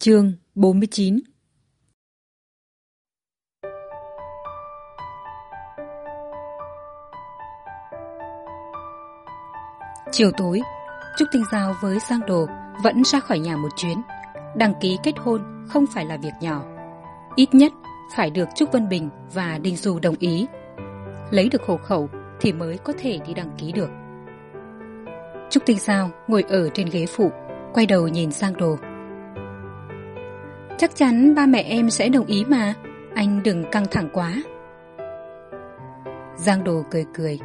Chương bốn mươi chín Chiều tối, Trúc Tinh Giao với Giang Đồ vẫn ra khỏi nhà một chuyến. Đăng ký kết hôn không phải là việc nhỏ. Ít nhất phải được Trúc Vân Bình và Đinh Du đồng ý. Lấy được hộ khẩu thì mới có thể đi đăng ký được. Trúc Tinh Giao ngồi ở trên ghế phụ, quay đầu nhìn Giang Đồ. Chắc chắn ba mẹ em sẽ đồng ý mà, anh đừng căng thẳng quá. Giang Đồ cười cười.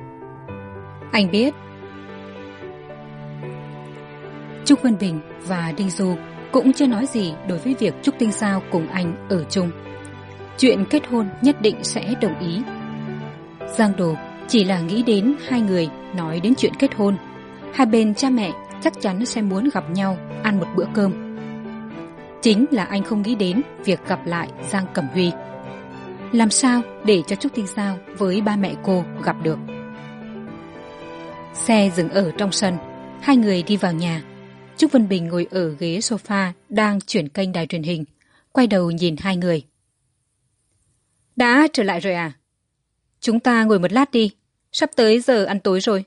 Anh biết Trúc Vân Bình và Đinh Du cũng chưa nói gì đối với việc Trúc Tinh Sao cùng anh ở chung. Chuyện kết hôn nhất định sẽ đồng ý. Giang Đồ chỉ là nghĩ đến hai người nói đến chuyện kết hôn. Hai bên cha mẹ chắc chắn sẽ muốn gặp nhau ăn một bữa cơm. Chính là anh không nghĩ đến việc gặp lại Giang Cẩm Huy. Làm sao để cho Trúc Tinh giao với ba mẹ cô gặp được? Xe dừng ở trong sân, hai người đi vào nhà Trúc Vân Bình ngồi ở ghế sofa đang chuyển kênh đài truyền hình, quay đầu nhìn hai người. Đã trở lại rồi à? Chúng ta ngồi một lát đi, sắp tới giờ ăn tối rồi.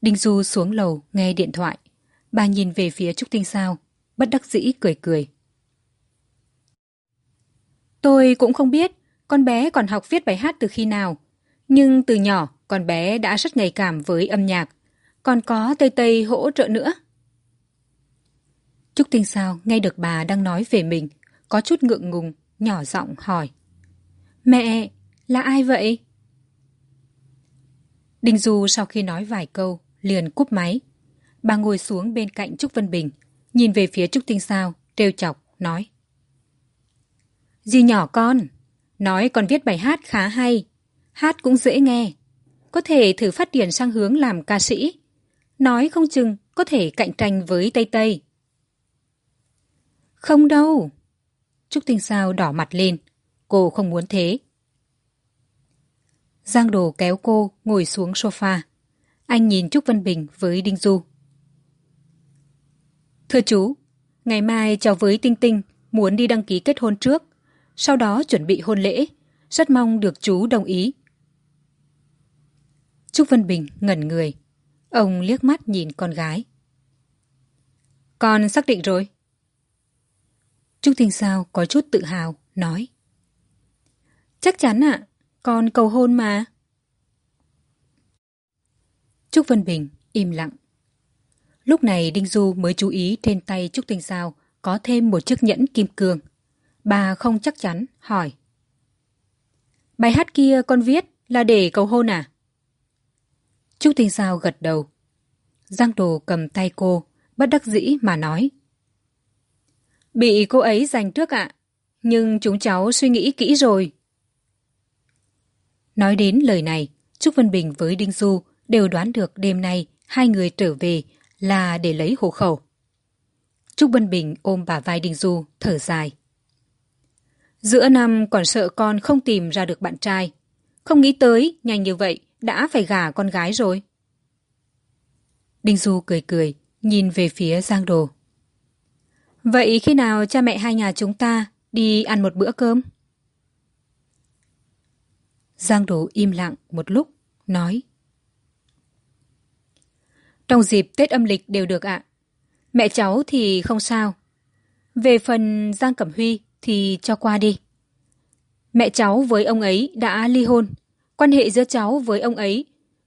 Đinh Du xuống lầu nghe điện thoại. Bà nhìn về phía Trúc Tinh Sao, bất đắc dĩ cười cười. Tôi cũng không biết con bé còn học viết bài hát từ khi nào. Nhưng từ nhỏ, con bé đã rất nhạy cảm với âm nhạc còn có Tây Tây hỗ trợ nữa. Trúc Tinh Sao nghe được bà đang nói về mình, có chút ngượng ngùng, nhỏ giọng hỏi. Mẹ, là ai vậy? đình Du sau khi nói vài câu, liền cúp máy. Bà ngồi xuống bên cạnh Trúc Vân Bình, nhìn về phía Trúc Tinh Sao, trêu chọc, nói. Dì nhỏ con, nói con viết bài hát khá hay, hát cũng dễ nghe. Có thể thử phát triển sang hướng làm ca sĩ nói không chừng có thể cạnh tranh với Tây Tây. Không đâu. Trúc Tinh Sao đỏ mặt lên. Cô không muốn thế. Giang Đồ kéo cô ngồi xuống sofa. Anh nhìn Trúc Vân Bình với Đinh Du. Thưa chú, ngày mai cháu với Tinh Tinh muốn đi đăng ký kết hôn trước, sau đó chuẩn bị hôn lễ. Rất mong được chú đồng ý. Trúc Vân Bình ngẩn người. Ông liếc mắt nhìn con gái. Con xác định rồi. Trúc Tinh Sao có chút tự hào, nói. Chắc chắn ạ, con cầu hôn mà. Trúc Vân Bình im lặng. Lúc này Đinh Du mới chú ý trên tay Trúc Tinh Sao có thêm một chiếc nhẫn kim cương. Bà không chắc chắn, hỏi. Bài hát kia con viết là để cầu hôn à? Trúc Tinh Sao gật đầu. Giang Đồ cầm tay cô, bất đắc dĩ mà nói. Bị cô ấy giành trước ạ, nhưng chúng cháu suy nghĩ kỹ rồi. Nói đến lời này, Trúc Vân Bình với Đinh Du đều đoán được đêm nay hai người trở về là để lấy hộ khẩu. Trúc Vân Bình ôm bà vai Đinh Du, thở dài. Giữa năm còn sợ con không tìm ra được bạn trai. Không nghĩ tới, nhanh như vậy, đã phải gả con gái rồi. Đinh Du cười cười, nhìn về phía Giang Đồ. Vậy khi nào cha mẹ hai nhà chúng ta đi ăn một bữa cơm? Giang Đồ im lặng một lúc, nói. Trong dịp Tết âm lịch đều được ạ. Mẹ cháu thì không sao. Về phần Giang Cẩm Huy thì cho qua đi. Mẹ cháu với ông ấy đã ly hôn. Quan hệ giữa cháu với ông ấy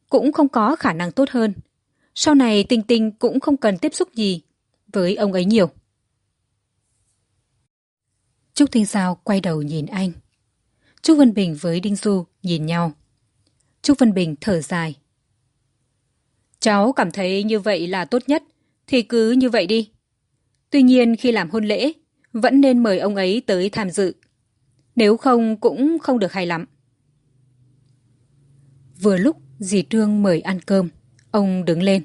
cũng không có khả năng tốt hơn. Sau này Tinh Tinh cũng không cần tiếp xúc gì với ông ấy nhiều. Trúc Thanh Giao quay đầu nhìn anh. Trúc Vân Bình với Đinh Du nhìn nhau. Trúc Vân Bình thở dài. Cháu cảm thấy như vậy là tốt nhất, thì cứ như vậy đi. Tuy nhiên khi làm hôn lễ, vẫn nên mời ông ấy tới tham dự. Nếu không cũng không được hay lắm. Vừa lúc dì Trương mời ăn cơm, ông đứng lên.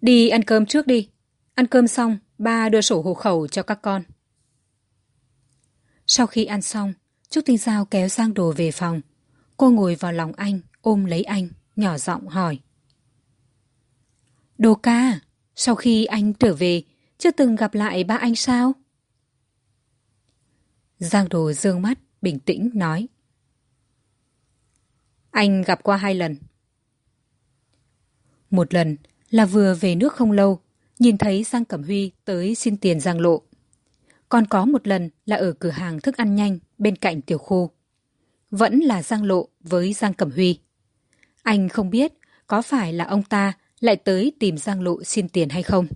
Đi ăn cơm trước đi. Ăn cơm xong, ba đưa sổ hộ khẩu cho các con. Sau khi ăn xong, Trúc Tinh Giao kéo Giang Đồ về phòng. Cô ngồi vào lòng anh, ôm lấy anh, nhỏ giọng hỏi. Đồ ca, sau khi anh trở về chưa từng gặp lại ba anh sao? Giang đồ dương mắt bình tĩnh nói. Anh gặp qua hai lần. Một lần là vừa về nước không lâu nhìn thấy giang cẩm huy tới xin tiền giang lộ. Còn có một lần là ở cửa hàng thức ăn nhanh bên cạnh tiểu khu. Vẫn là giang lộ với giang cẩm huy anh không biết có phải là ông ta lại tới tìm giang lộ xin tiền hay không.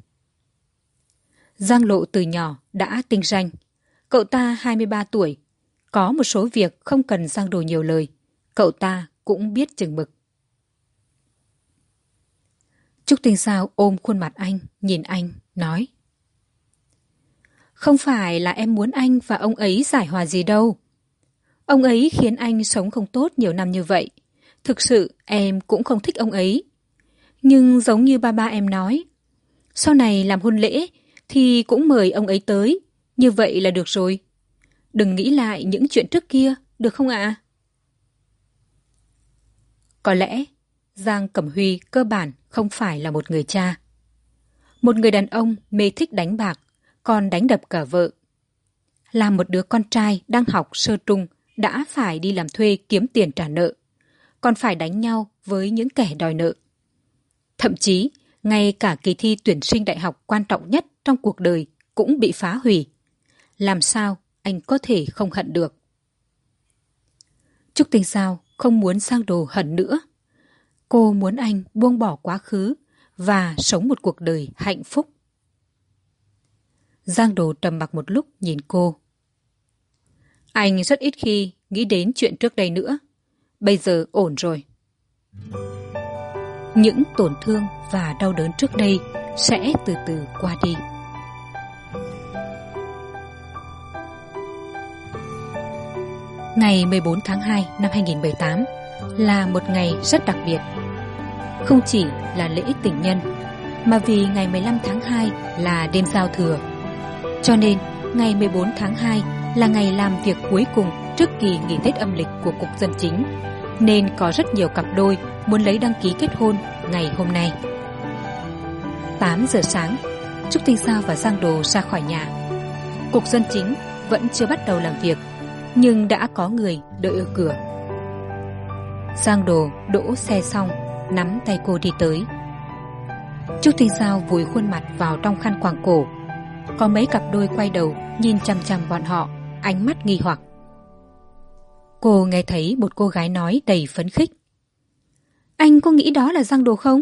Giang lộ từ nhỏ đã tinh ranh cậu ta hai mươi ba tuổi. Có một số việc không cần giang đồ nhiều lời. Cậu ta cũng biết chừng mực. Trúc tinh sao ôm khuôn mặt anh, nhìn anh, nói, không phải là em muốn anh và ông ấy giải hòa gì đâu. Ông ấy khiến anh sống không tốt nhiều năm như vậy thực sự, em cũng không thích ông ấy. Nhưng giống như ba ba em nói, sau này làm hôn lễ thì cũng mời ông ấy tới. Như vậy là được rồi. Đừng nghĩ lại những chuyện trước kia, được không ạ? À? có lẽ giang cẩm huy cơ bản không phải là một người cha. Một người đàn ông mê thích đánh bạc, còn đánh đập cả vợ. Là một đứa con trai đang học sơ trung, đã phải đi làm thuê kiếm tiền trả nợ còn phải đánh nhau với những kẻ đòi nợ. Thậm chí, ngay cả kỳ thi tuyển sinh đại học quan trọng nhất trong cuộc đời cũng bị phá hủy. Làm sao anh có thể không hận được? Trúc tinh sao không muốn sang đồ hận nữa. Cô muốn anh buông bỏ quá khứ và sống một cuộc đời hạnh phúc. Giang đồ trầm mặc một lúc nhìn cô. Anh rất ít khi nghĩ đến chuyện trước đây nữa bây giờ ổn rồi. Những tổn thương và đau đớn trước đây sẽ từ từ qua đi. Ngày 14 tháng 2 năm 2018 là một ngày rất đặc biệt. Không chỉ là lễ tình nhân, mà vì ngày 15 tháng 2 là đêm giao thừa. Cho nên, ngày 14 tháng 2 là ngày làm việc cuối cùng trước kỳ nghỉ Tết âm lịch của Cục Dân Chính nên có rất nhiều cặp đôi muốn lấy đăng ký kết hôn ngày hôm nay. tám giờ sáng, Trúc Tinh Sao và Giang Đồ ra khỏi nhà. Cục Dân Chính vẫn chưa bắt đầu làm việc nhưng đã có người đợi ở cửa. Giang Đồ đỗ xe xong nắm tay cô đi tới. Trúc Tinh Sao vùi khuôn mặt vào trong khăn quàng cổ. Có mấy cặp đôi quay đầu nhìn chăm chăm bọn họ, ánh mắt nghi hoặc. Cô nghe thấy một cô gái nói đầy phấn khích. Anh có nghĩ đó là Giang Đồ không?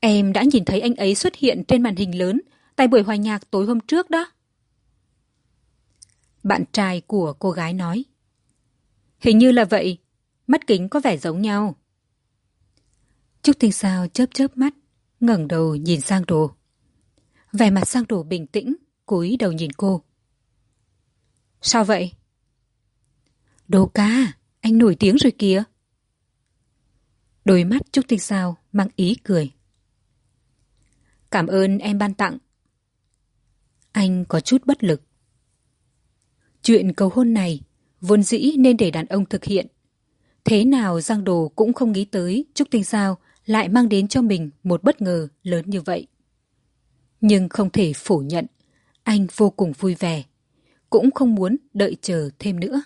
Em đã nhìn thấy anh ấy xuất hiện trên màn hình lớn tại buổi hòa nhạc tối hôm trước đó. Bạn trai của cô gái nói. Hình như là vậy, mắt kính có vẻ giống nhau. Trúc Tinh Sao chớp chớp mắt, ngẩng đầu nhìn sang đồ. Vẻ mặt sang đồ bình tĩnh, cúi đầu nhìn cô. Sao vậy? Đồ ca, anh nổi tiếng rồi kìa. Đôi mắt Trúc Tinh Sao mang ý cười. Cảm ơn em ban tặng. Anh có chút bất lực. Chuyện cầu hôn này vốn dĩ nên để đàn ông thực hiện. Thế nào Giang Đồ cũng không nghĩ tới Trúc Tinh Sao lại mang đến cho mình một bất ngờ lớn như vậy. Nhưng không thể phủ nhận, anh vô cùng vui vẻ, cũng không muốn đợi chờ thêm nữa.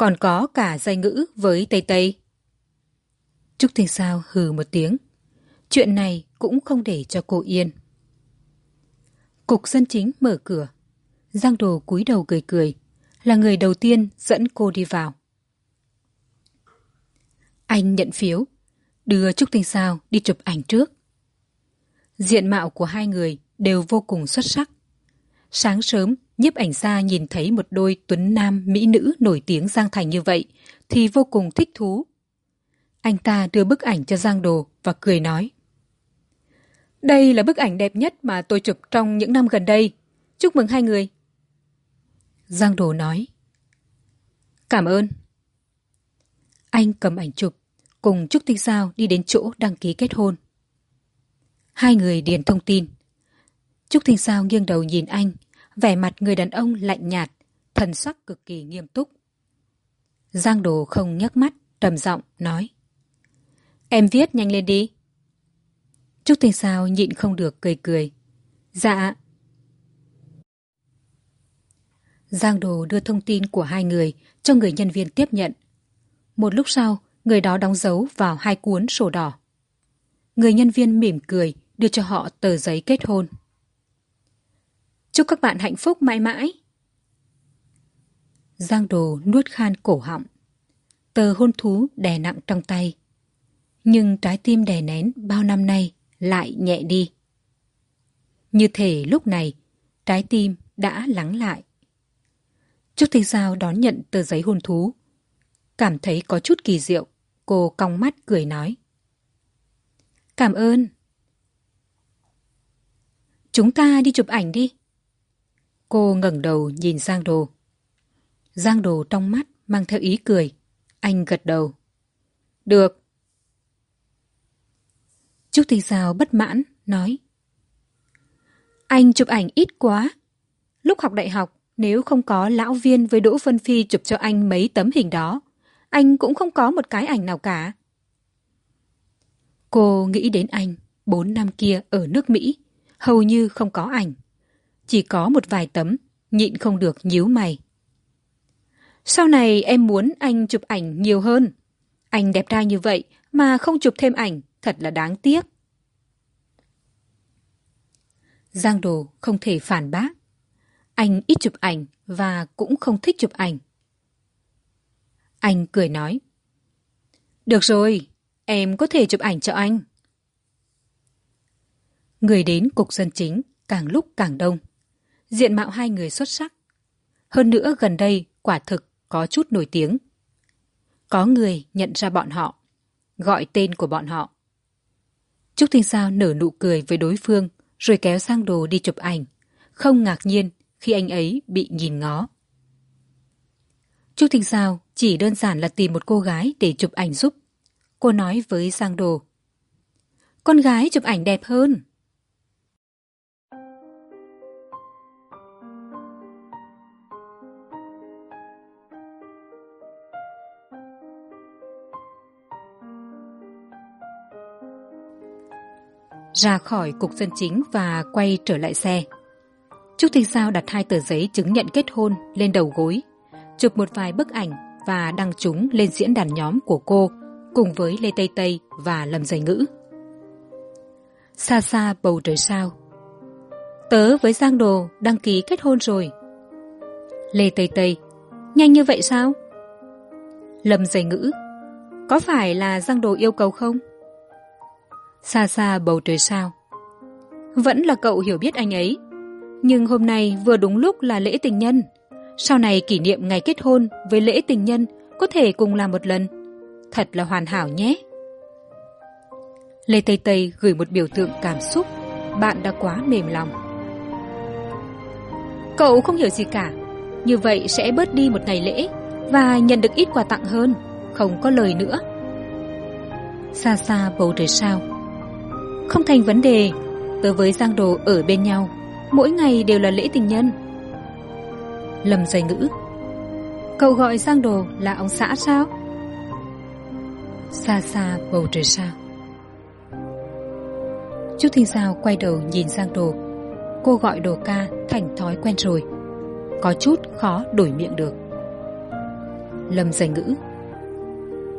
Còn có cả dây ngữ với Tây Tây. Trúc Thanh Sao hừ một tiếng. Chuyện này cũng không để cho cô yên. Cục dân chính mở cửa. Giang Đồ cúi đầu cười cười, là người đầu tiên dẫn cô đi vào. Anh nhận phiếu, đưa Trúc Thanh Sao đi chụp ảnh trước. Diện mạo của hai người đều vô cùng xuất sắc. Sáng sớm, nhiếp ảnh gia nhìn thấy một đôi tuấn nam mỹ nữ nổi tiếng Giang Thành như vậy thì vô cùng thích thú. Anh ta đưa bức ảnh cho Giang Đồ và cười nói. Đây là bức ảnh đẹp nhất mà tôi chụp trong những năm gần đây. Chúc mừng hai người. Giang Đồ nói. Cảm ơn. Anh cầm ảnh chụp, cùng Trúc Tinh Sao đi đến chỗ đăng ký kết hôn. Hai người điền thông tin. Trúc Tinh Sao nghiêng đầu nhìn anh, vẻ mặt người đàn ông lạnh nhạt, thần sắc cực kỳ nghiêm túc. Giang Đồ không nhấc mắt, trầm giọng nói. Em viết nhanh lên đi. trúc tinh sao nhịn không được cười cười dạ giang đồ đưa thông tin của hai người cho người nhân viên tiếp nhận một lúc sau người đó đóng dấu vào hai cuốn sổ đỏ người nhân viên mỉm cười đưa cho họ tờ giấy kết hôn chúc các bạn hạnh phúc mãi mãi. Giang đồ nuốt khan cổ họng. Tờ hôn thú đè nặng trong tay. Nhưng trái tim đè nén bao năm nay lại nhẹ đi. Như thể lúc này, trái tim đã lắng lại. Trúc thanh giao đón nhận tờ giấy hôn thú. Cảm thấy có chút kỳ diệu, cô cong mắt cười nói. Cảm ơn. Chúng ta đi chụp ảnh đi cô ngẩng đầu nhìn giang đồ. Giang đồ trong mắt mang theo ý cười. Anh gật đầu. Được. Trúc tinh giao bất mãn, nói. Anh chụp ảnh ít quá. Lúc học đại học, nếu không có lão viên với đỗ vân phi chụp cho anh mấy tấm hình đó, anh cũng không có một cái ảnh nào cả. Cô nghĩ đến anh bốn năm kia ở nước mỹ, hầu như không có ảnh chỉ có một vài tấm, nhịn không được nhíu mày. Sau này em muốn anh chụp ảnh nhiều hơn. Anh đẹp trai như vậy mà không chụp thêm ảnh, thật là đáng tiếc. Giang đồ không thể phản bác. Anh ít chụp ảnh và cũng không thích chụp ảnh. Anh cười nói, được rồi, em có thể chụp ảnh cho anh. Người đến cục dân chính càng lúc càng đông diện mạo hai người xuất sắc. Hơn nữa gần đây quả thực có chút nổi tiếng. Có người nhận ra bọn họ, gọi tên của bọn họ. Trúc thanh sao nở nụ cười với đối phương rồi kéo sang đồ đi chụp ảnh, không ngạc nhiên khi anh ấy bị nhìn ngó. Trúc thanh sao chỉ đơn giản là tìm một cô gái để chụp ảnh giúp. Cô nói với giang đồ, con gái chụp ảnh đẹp hơn. Ra khỏi cục dân chính và quay trở lại xe. Trúc thanh sao đặt hai tờ giấy chứng nhận kết hôn lên đầu gối, chụp một vài bức ảnh và đăng chúng lên diễn đàn nhóm của cô cùng với lê tây tây và lâm Dày ngữ. Xa xa bầu trời sao? Tớ với giang đồ đăng ký kết hôn rồi. Lê tây tây, nhanh như vậy sao? Lâm Dày ngữ, có phải là giang đồ yêu cầu không? Xa xa bầu trời sao? Vẫn là cậu hiểu biết anh ấy. Nhưng hôm nay vừa đúng lúc là lễ tình nhân. Sau này kỷ niệm ngày kết hôn với lễ tình nhân có thể cùng làm một lần. Thật là hoàn hảo nhé. Lê tây tây gửi một biểu tượng cảm xúc. Bạn đã quá mềm lòng. Cậu không hiểu gì cả. Như vậy sẽ bớt đi một ngày lễ và nhận được ít quà tặng hơn. Không có lời nữa. Xa xa bầu trời sao? Không thành vấn đề. Tớ với giang đồ ở bên nhau, mỗi ngày đều là lễ tình nhân. Lầm dây ngữ, cậu gọi giang đồ là ông xã sao? Xa xa bầu trời sao trúc thinh sao quay đầu nhìn giang đồ. Cô gọi đồ ca thành thói quen rồi. Có chút khó đổi miệng được. Lâm dây ngữ,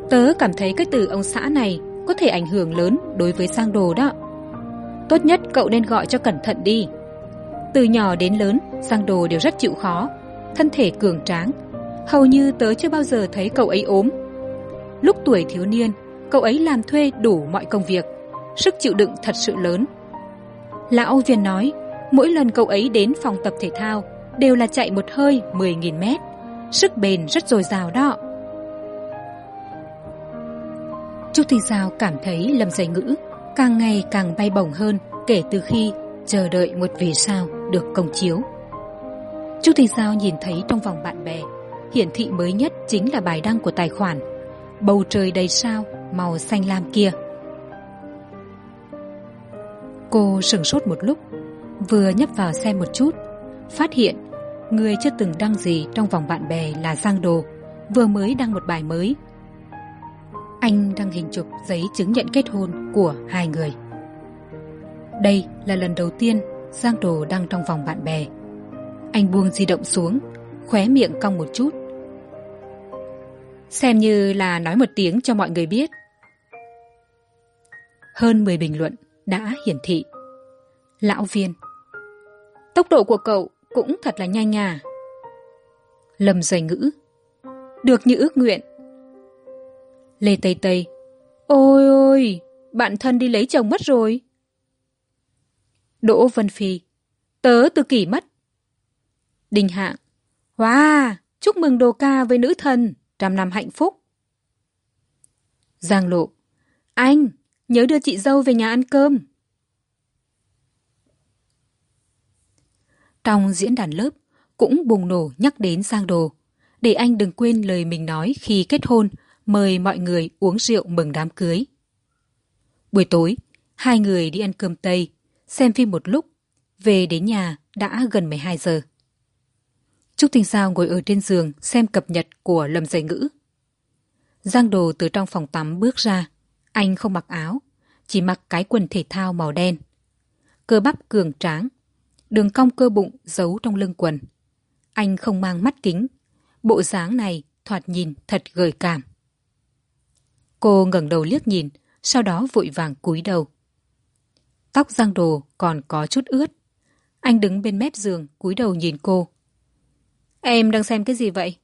tớ cảm thấy cái từ ông xã này có thể ảnh hưởng lớn đối với sang đồ đó. Tốt nhất cậu nên gọi cho cẩn thận đi. Từ nhỏ đến lớn sang đồ đều rất chịu khó, thân thể cường tráng. Hầu như tớ chưa bao giờ thấy cậu ấy ốm. Lúc tuổi thiếu niên, cậu ấy làm thuê đủ mọi công việc, sức chịu đựng thật sự lớn. Lão viên nói, mỗi lần cậu ấy đến phòng tập thể thao đều là chạy một hơi mười nghìn mét, sức bền rất dồi dào đó trúc Thị giao cảm thấy lâm dây ngữ càng ngày càng bay bổng hơn kể từ khi chờ đợi một vì sao được công chiếu. Trúc Thị Giao nhìn thấy trong vòng bạn bè, hiển thị mới nhất chính là bài đăng của tài khoản, bầu trời đầy sao, màu xanh lam kia. Cô sửng sốt một lúc, vừa nhấp vào xem một chút, phát hiện người chưa từng đăng gì trong vòng bạn bè là giang đồ, vừa mới đăng một bài mới anh đăng hình chụp giấy chứng nhận kết hôn của hai người. Đây là lần đầu tiên giang đồ đang trong vòng bạn bè. Anh buông di động xuống, khóe miệng cong một chút. Xem như là nói một tiếng cho mọi người biết. Hơn mười bình luận đã hiển thị. Lão viên, tốc độ của cậu cũng thật là nhanh à. Lâm dày ngữ, được như ước nguyện lê tây tây. Ôi ôi, bạn thân đi lấy chồng mất rồi. Đỗ vân phi. Tớ tự kỷ mất. Đình hạng wow chúc mừng đồ ca với nữ thần, trăm năm hạnh phúc. Giang lộ. Anh, nhớ đưa chị dâu về nhà ăn cơm. Trong diễn đàn lớp, cũng bùng nổ nhắc đến giang đồ. Để anh đừng quên lời mình nói khi kết hôn mời mọi người uống rượu mừng đám cưới. Buổi tối, hai người đi ăn cơm tây, xem phim một lúc, về đến nhà đã gần m hai giờ. Trúc tinh sao ngồi ở trên giường xem cập nhật của lâm dạy ngữ. Giang đồ từ trong phòng tắm bước ra, anh không mặc áo, chỉ mặc cái quần thể thao màu đen. Cơ bắp cường tráng, đường cong cơ bụng giấu trong lưng quần. Anh không mang mắt kính, bộ dáng này thoạt nhìn thật gợi cảm cô ngẩng đầu liếc nhìn, sau đó vội vàng cúi đầu. Tóc giang đồ còn có chút ướt. Anh đứng bên mép giường, cúi đầu nhìn cô. Em đang xem cái gì vậy?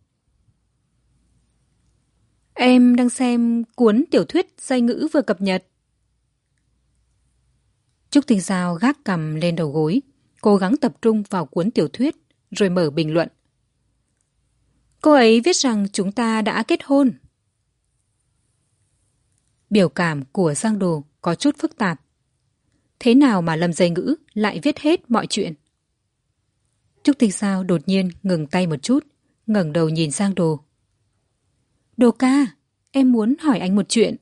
Em đang xem cuốn tiểu thuyết dây ngữ vừa cập nhật. Trúc tinh giao gác cầm lên đầu gối, cố gắng tập trung vào cuốn tiểu thuyết, rồi mở bình luận. Cô ấy viết rằng chúng ta đã kết hôn biểu cảm của giang đồ có chút phức tạp. Thế nào mà lâm dây ngữ lại viết hết mọi chuyện? Trúc tinh sao đột nhiên ngừng tay một chút, ngẩng đầu nhìn Giang đồ. Đồ ca, em muốn hỏi anh một chuyện.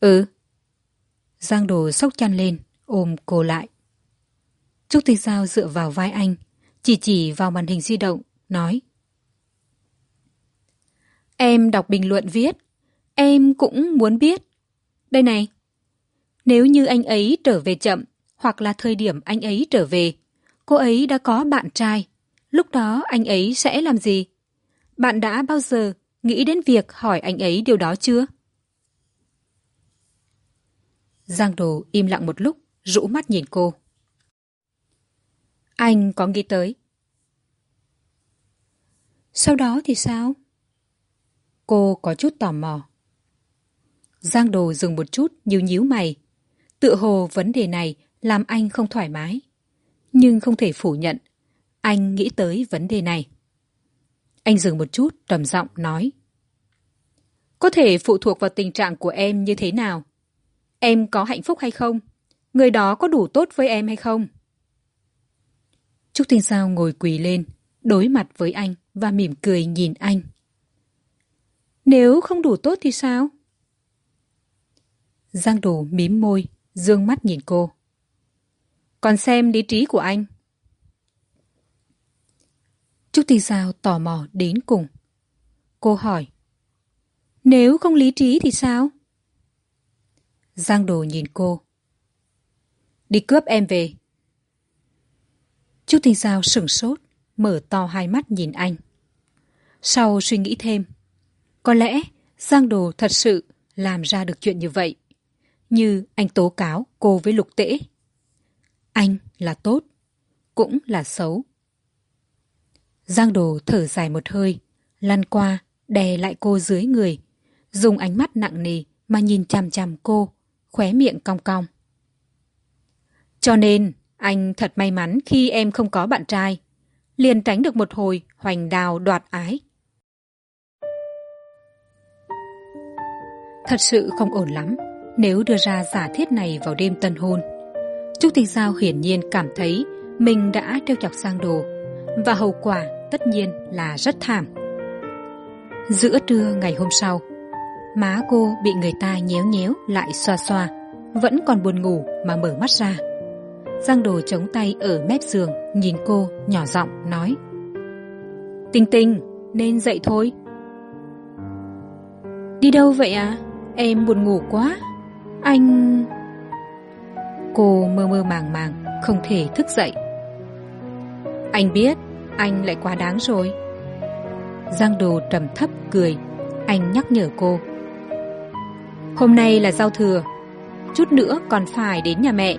Ừ. Giang đồ sốc chăn lên, ôm cô lại. Trúc tinh sao dựa vào vai anh, chỉ chỉ vào màn hình di động, nói. Em đọc bình luận viết em cũng muốn biết. Đây này, nếu như anh ấy trở về chậm, hoặc là thời điểm anh ấy trở về, cô ấy đã có bạn trai, lúc đó anh ấy sẽ làm gì? Bạn đã bao giờ nghĩ đến việc hỏi anh ấy điều đó chưa? Giang đồ im lặng một lúc, rũ mắt nhìn cô. Anh có nghĩ tới? Sau đó thì sao? Cô có chút tò mò giang đồ dừng một chút, nhíu nhíu mày. Tựa hồ vấn đề này làm anh không thoải mái. Nhưng không thể phủ nhận, anh nghĩ tới vấn đề này. Anh dừng một chút, trầm giọng nói. Có thể phụ thuộc vào tình trạng của em như thế nào? Em có hạnh phúc hay không? Người đó có đủ tốt với em hay không? Trúc tinh sao ngồi quỳ lên, đối mặt với anh và mỉm cười nhìn anh. Nếu không đủ tốt thì sao? Giang đồ mím môi d ư ơ n g mắt nhìn cô. Còn xem lý trí của anh. Trúc tinh sao tò mò đến cùng. Cô hỏi, nếu không lý trí thì sao? Giang đồ nhìn cô. Đi cướp em về. Trúc tinh sao sửng sốt, mở to hai mắt nhìn anh. Sau suy nghĩ thêm, có lẽ giang đồ thật sự làm ra được chuyện như vậy như anh tố cáo cô với lục tễ. Anh là tốt, cũng là xấu. Giang đồ thở dài một hơi, lăn qua, đè lại cô dưới người, dùng ánh mắt nặng nề mà nhìn chằm chằm cô, khóe miệng cong cong. Cho nên, anh thật may mắn khi em không có bạn trai, liền tránh được một hồi hoành đào đoạt ái. Thật sự không ổn lắm nếu đưa ra giả thiết này vào đêm tân hôn. Trúc tinh giao hiển nhiên cảm thấy mình đã trêu chọc sang đồ, và hậu quả tất nhiên là rất thảm. Giữa trưa ngày hôm sau, má cô bị người ta nhéo nhéo lại xoa xoa, vẫn còn buồn ngủ mà mở mắt ra. Giang đồ chống tay ở mép giường, nhìn cô nhỏ giọng nói, tinh tinh, nên dậy thôi. Đi đâu vậy à em buồn ngủ quá anh Cô mơ mơ màng màng, không thể thức dậy. Anh biết, anh lại quá đáng rồi. Giang đồ trầm thấp cười, anh nhắc nhở cô. Hôm nay là giao thừa, chút nữa còn phải đến nhà mẹ.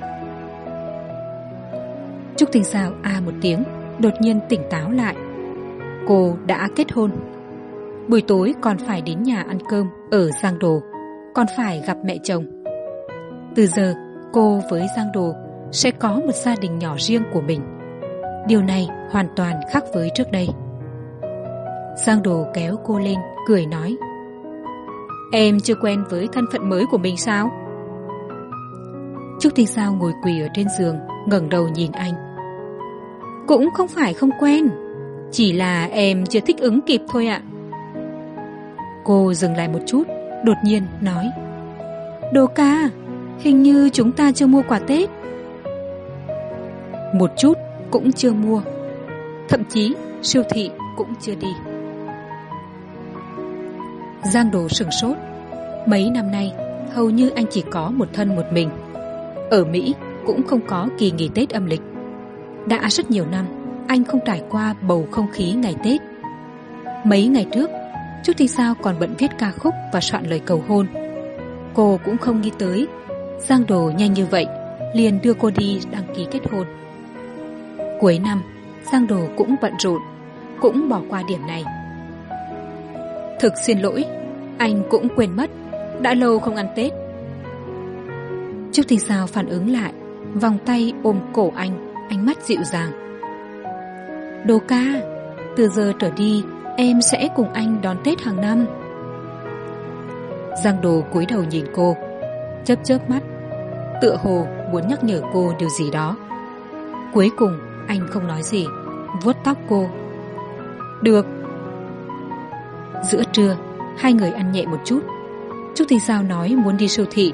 Trúc Tinh Sao a một tiếng, đột nhiên tỉnh táo lại. Cô đã kết hôn. Buổi tối còn phải đến nhà ăn cơm ở Giang Đồ, còn phải gặp mẹ chồng. Từ giờ, cô với Giang Đồ sẽ có một gia đình nhỏ riêng của mình. Điều này hoàn toàn khác với trước đây. Giang Đồ kéo cô lên, cười nói. Em chưa quen với thân phận mới của mình sao? Trúc Tinh Sao ngồi quỳ ở trên giường, ngẩng đầu nhìn anh. Cũng không phải không quen, chỉ là em chưa thích ứng kịp thôi ạ. Cô dừng lại một chút, đột nhiên nói. Đồ ca, hình như chúng ta chưa mua quà Tết. Một chút cũng chưa mua, thậm chí siêu thị cũng chưa đi. Giang Đồ sừng sốt. Mấy năm nay, hầu như anh chỉ có một thân một mình. Ở Mỹ cũng không có kỳ nghỉ Tết âm lịch. Đã rất nhiều năm, anh không trải qua bầu không khí ngày Tết. Mấy ngày trước, Trúc Thi Sao còn bận viết ca khúc và soạn lời cầu hôn. Cô cũng không nghĩ tới, Giang Đồ nhanh như vậy, liền đưa cô đi đăng ký kết hôn. Cuối năm, Giang Đồ cũng bận rộn, cũng bỏ qua điểm này. Thực xin lỗi, anh cũng quên mất, đã lâu không ăn Tết. Trúc Thi Sao phản ứng lại, vòng tay ôm cổ anh, ánh mắt dịu dàng. Đồ ca, từ giờ trở đi em sẽ cùng anh đón Tết hàng năm. Giang Đồ cúi đầu nhìn cô, chớp chớp mắt, tựa hồ muốn nhắc nhở cô điều gì đó. Cuối cùng anh không nói gì, vuốt tóc cô. Được. Giữa trưa, hai người ăn nhẹ một chút. Trúc Thị Giao nói muốn đi siêu thị,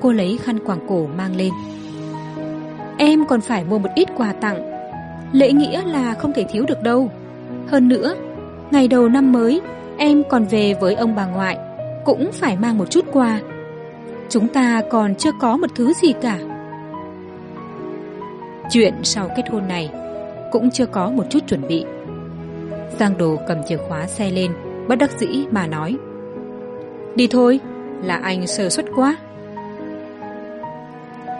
cô lấy khăn quàng cổ mang lên. Em còn phải mua một ít quà tặng, lễ nghĩa là không thể thiếu được đâu. Hơn nữa, ngày đầu năm mới, em còn về với ông bà ngoại, cũng phải mang một chút quà. Chúng ta còn chưa có một thứ gì cả. Chuyện sau kết hôn này cũng chưa có một chút chuẩn bị. Giang Đồ cầm chìa khóa xe lên, bất đắc dĩ mà nói. Đi thôi, là anh sơ suất quá.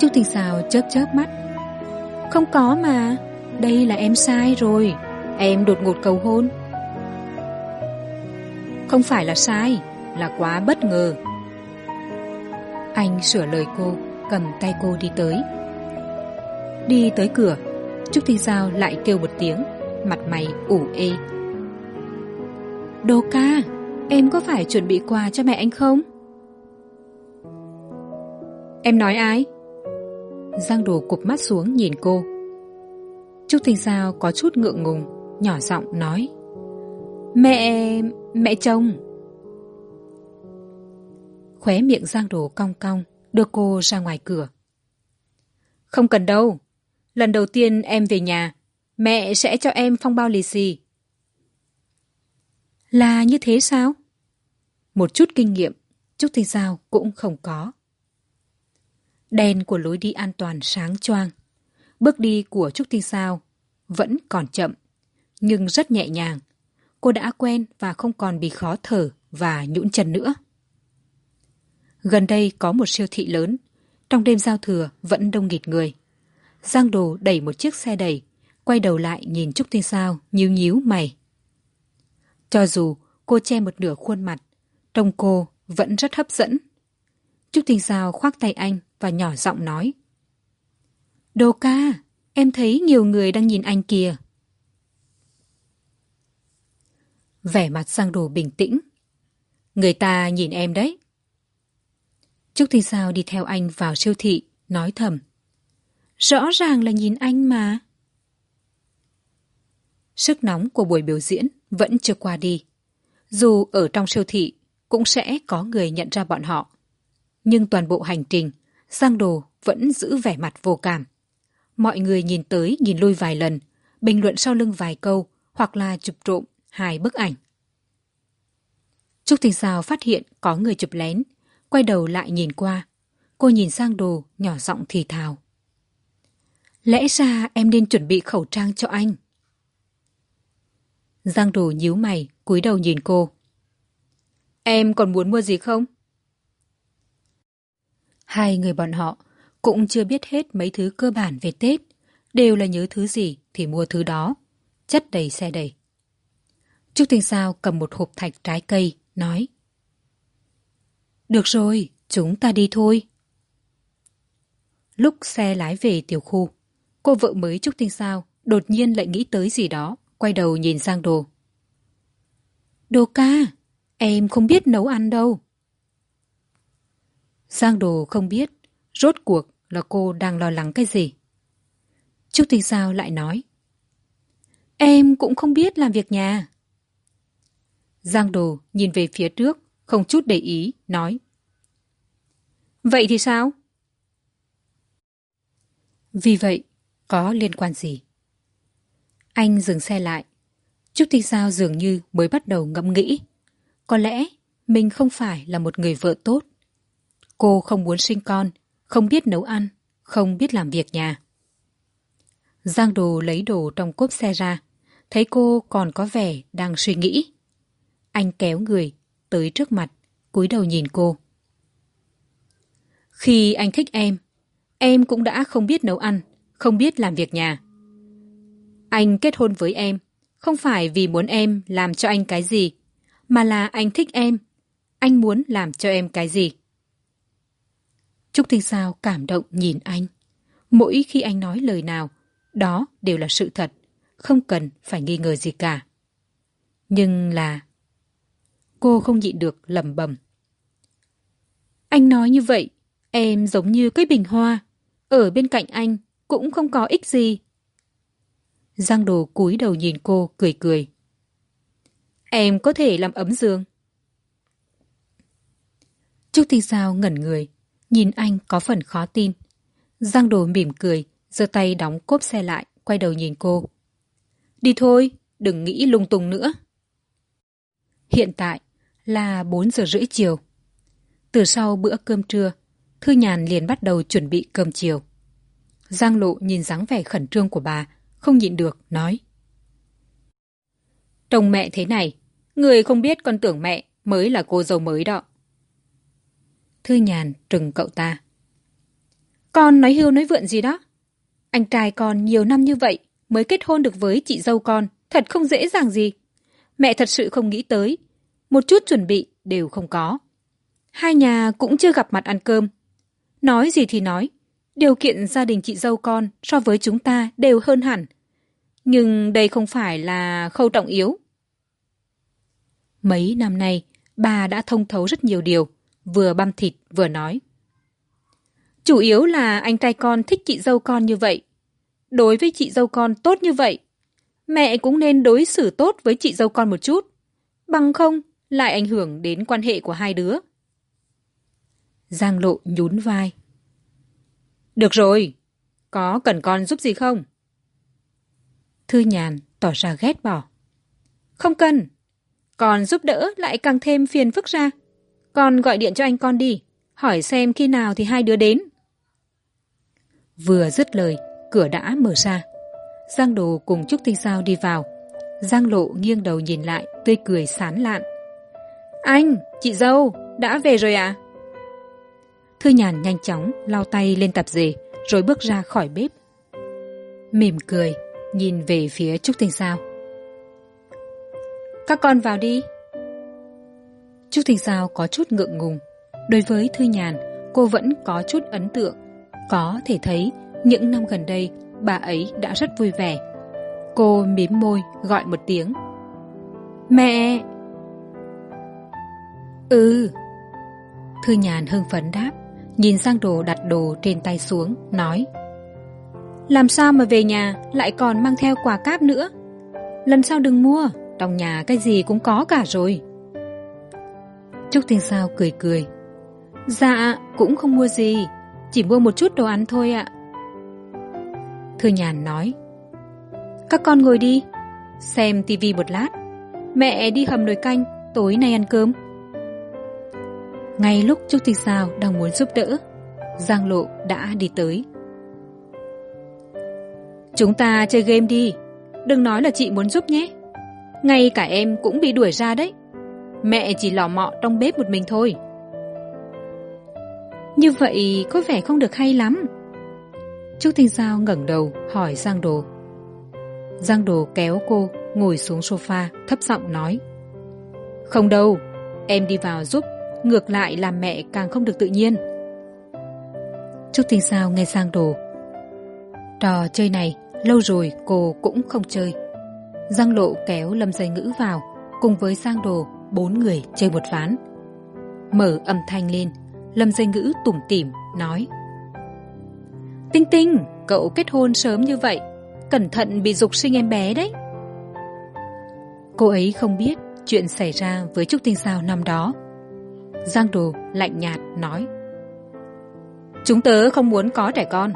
Trúc Tình xào chớp chớp mắt. Không có mà, đây là em sai rồi, em đột ngột cầu hôn. Không phải là sai, là quá bất ngờ. Anh sửa lời cô, cầm tay cô đi tới. Đi tới cửa, Trúc Thi Giao lại kêu một tiếng, mặt mày ủ ê. Đô ca, em có phải chuẩn bị quà cho mẹ anh không? Em nói ai? Giang đồ cụp mắt xuống nhìn cô. Trúc Thanh Giao có chút ngượng ngùng, nhỏ giọng nói. Mẹ... mẹ chồng. Khóe miệng Giang đồ cong cong, đưa cô ra ngoài cửa. Không cần đâu, lần đầu tiên em về nhà, mẹ sẽ cho em phong bao lì xì. Là như thế sao? Một chút kinh nghiệm, Trúc Thanh Giao cũng không có. Đèn của lối đi an toàn sáng choang. Bước đi của Trúc Tinh Sao vẫn còn chậm, nhưng rất nhẹ nhàng. Cô đã quen và không còn bị khó thở và nhũn chân nữa. Gần đây có một siêu thị lớn, trong đêm giao thừa vẫn đông nghịt người. Giang Đồ đẩy một chiếc xe đẩy, quay đầu lại nhìn Trúc Tinh Sao nhíu nhíu mày. Cho dù cô che một nửa khuôn mặt, trông cô vẫn rất hấp dẫn. Trúc Tinh Sao khoác tay anh và nhỏ giọng nói. Đồ ca, em thấy nhiều người đang nhìn anh kìa. Vẻ mặt giang đồ bình tĩnh. Người ta nhìn em đấy. Trúc Thi Sao đi theo anh vào siêu thị, nói thầm. Rõ ràng là nhìn anh mà. Sức nóng của buổi biểu diễn vẫn chưa qua đi. Dù ở trong siêu thị, cũng sẽ có người nhận ra bọn họ. Nhưng toàn bộ hành trình, Giang Đồ vẫn giữ vẻ mặt vô cảm. Mọi người nhìn tới nhìn lui vài lần, bình luận sau lưng vài câu hoặc là chụp trộm hai bức ảnh. Trúc Tình Sao phát hiện có người chụp lén, quay đầu lại nhìn qua. Cô nhìn sang đồ, nhỏ giọng thì thào. Lẽ ra em nên chuẩn bị khẩu trang cho anh. Giang đồ nhíu mày, cúi đầu nhìn cô. Em còn muốn mua gì không? Hai người bọn họ cũng chưa biết hết mấy thứ cơ bản về Tết, đều là nhớ thứ gì thì mua thứ đó, chất đầy xe đầy. Trúc Tinh Sao cầm một hộp thạch trái cây, nói. Được rồi, chúng ta đi thôi. Lúc xe lái về tiểu khu, cô vợ mới Trúc Tinh Sao đột nhiên lại nghĩ tới gì đó, quay đầu nhìn sang đồ. Đồ ca, em không biết nấu ăn đâu. Giang đồ không biết, rốt cuộc là cô đang lo lắng cái gì. Trúc Tinh Sao lại nói. Em cũng không biết làm việc nhà. Giang đồ nhìn về phía trước, không chút để ý, nói. Vậy thì sao? Vì vậy, có liên quan gì? Anh dừng xe lại. Trúc Tinh Sao dường như mới bắt đầu ngẫm nghĩ. Có lẽ mình không phải là một người vợ tốt. Cô không muốn sinh con, không biết nấu ăn, không biết làm việc nhà. Giang đồ lấy đồ trong cốp xe ra, thấy cô còn có vẻ đang suy nghĩ. Anh kéo người, tới trước mặt, cúi đầu nhìn cô. Khi anh thích em, em cũng đã không biết nấu ăn, không biết làm việc nhà. Anh kết hôn với em, không phải vì muốn em làm cho anh cái gì, mà là anh thích em, anh muốn làm cho em cái gì. Trúc Tinh Sao cảm động nhìn anh. Mỗi khi anh nói lời nào, đó đều là sự thật, không cần phải nghi ngờ gì cả. Nhưng là... Cô không nhịn được lẩm bẩm. Anh nói như vậy, em giống như cái bình hoa. Ở bên cạnh anh cũng không có ích gì. Giang đồ cúi đầu nhìn cô, cười cười. Em có thể làm ấm giường. Trúc Tinh Sao ngẩn người, nhìn anh có phần khó tin. Giang đồ mỉm cười, giơ tay đóng cốp xe lại, quay đầu nhìn cô. Đi thôi, đừng nghĩ lung tung nữa. Hiện tại là bốn giờ rưỡi chiều. Từ sau bữa cơm trưa, Thư Nhàn liền bắt đầu chuẩn bị cơm chiều. Giang Lộ nhìn dáng vẻ khẩn trương của bà, không nhịn được, nói. Trông mẹ thế này, người không biết con tưởng mẹ mới là cô dâu mới đó. Thư Nhàn trừng cậu ta. Con nói hưu nói vượn gì đó? Anh trai con nhiều năm như vậy mới kết hôn được với chị dâu con, thật không dễ dàng gì. Mẹ thật sự không nghĩ tới, một chút chuẩn bị đều không có. Hai nhà cũng chưa gặp mặt ăn cơm. Nói gì thì nói, điều kiện gia đình chị dâu con so với chúng ta đều hơn hẳn. Nhưng đây không phải là khâu trọng yếu. Mấy năm nay, bà đã thông thấu rất nhiều điều, vừa băm thịt vừa nói. Chủ yếu là anh trai con thích chị dâu con như vậy. Đối với chị dâu con tốt như vậy, mẹ cũng nên đối xử tốt với chị dâu con một chút. Bằng không, lại ảnh hưởng đến quan hệ của hai đứa. Giang lộ nhún vai. Được rồi, có cần con giúp gì không? Thư nhàn tỏ ra ghét bỏ. Không cần, còn giúp đỡ lại càng thêm phiền phức ra. Con gọi điện cho anh con đi, hỏi xem khi nào thì hai đứa đến. Vừa dứt lời, cửa đã mở ra. Giang Đồ cùng Trúc Tinh Sao đi vào. Giang Lộ nghiêng đầu nhìn lại, tươi cười sán lạn. Anh, chị dâu, đã về rồi à? Thư nhàn nhanh chóng lau tay lên tạp dề, rồi bước ra khỏi bếp. Mỉm cười, nhìn về phía Trúc Tinh Sao. Các con vào đi. Trúc Tinh Sao có chút ngượng ngùng. Đối với Thư Nhàn, cô vẫn có chút ấn tượng. Có thể thấy, những năm gần đây, bà ấy đã rất vui vẻ. Cô mím môi, gọi một tiếng. Mẹ! Ừ. Thư Nhàn hưng phấn đáp, nhìn sang đồ đặt đồ trên tay xuống, nói. Làm sao mà về nhà lại còn mang theo quà cáp nữa? Lần sau đừng mua, trong nhà cái gì cũng có cả rồi. Trúc Tinh Sao cười cười. Dạ, cũng không mua gì, chỉ mua một chút đồ ăn thôi ạ. Thư Nhàn nói. Các con ngồi đi, xem tivi một lát. Mẹ đi hầm nồi canh, tối nay ăn cơm. Ngay lúc Trúc Tinh Sao đang muốn giúp đỡ, Giang Lộ đã đi tới. chúng ta chơi game đi đừng nói là chị muốn giúp nhé. Ngay cả em cũng bị đuổi ra đấy. Mẹ chỉ lò mọ trong bếp một mình thôi. Như vậy có vẻ không được hay lắm. Trúc tinh giao ngẩng đầu hỏi giang đồ. Giang đồ kéo cô ngồi xuống sofa thấp giọng nói không đâu em đi vào giúp ngược lại làm mẹ càng không được tự nhiên. Trúc tinh sao nghe giang đồ. Trò chơi này lâu rồi cô cũng không chơi. Giang lộ kéo lâm dây ngữ vào, cùng với giang đồ bốn người chơi một ván. Mở âm thanh lên, lâm dây ngữ tủm tỉm nói, tinh tinh, cậu kết hôn sớm như vậy, cẩn thận bị dục sinh em bé đấy. Cô ấy không biết chuyện xảy ra với trúc tinh sao năm đó giang đồ lạnh nhạt nói. Chúng tớ không muốn có trẻ con.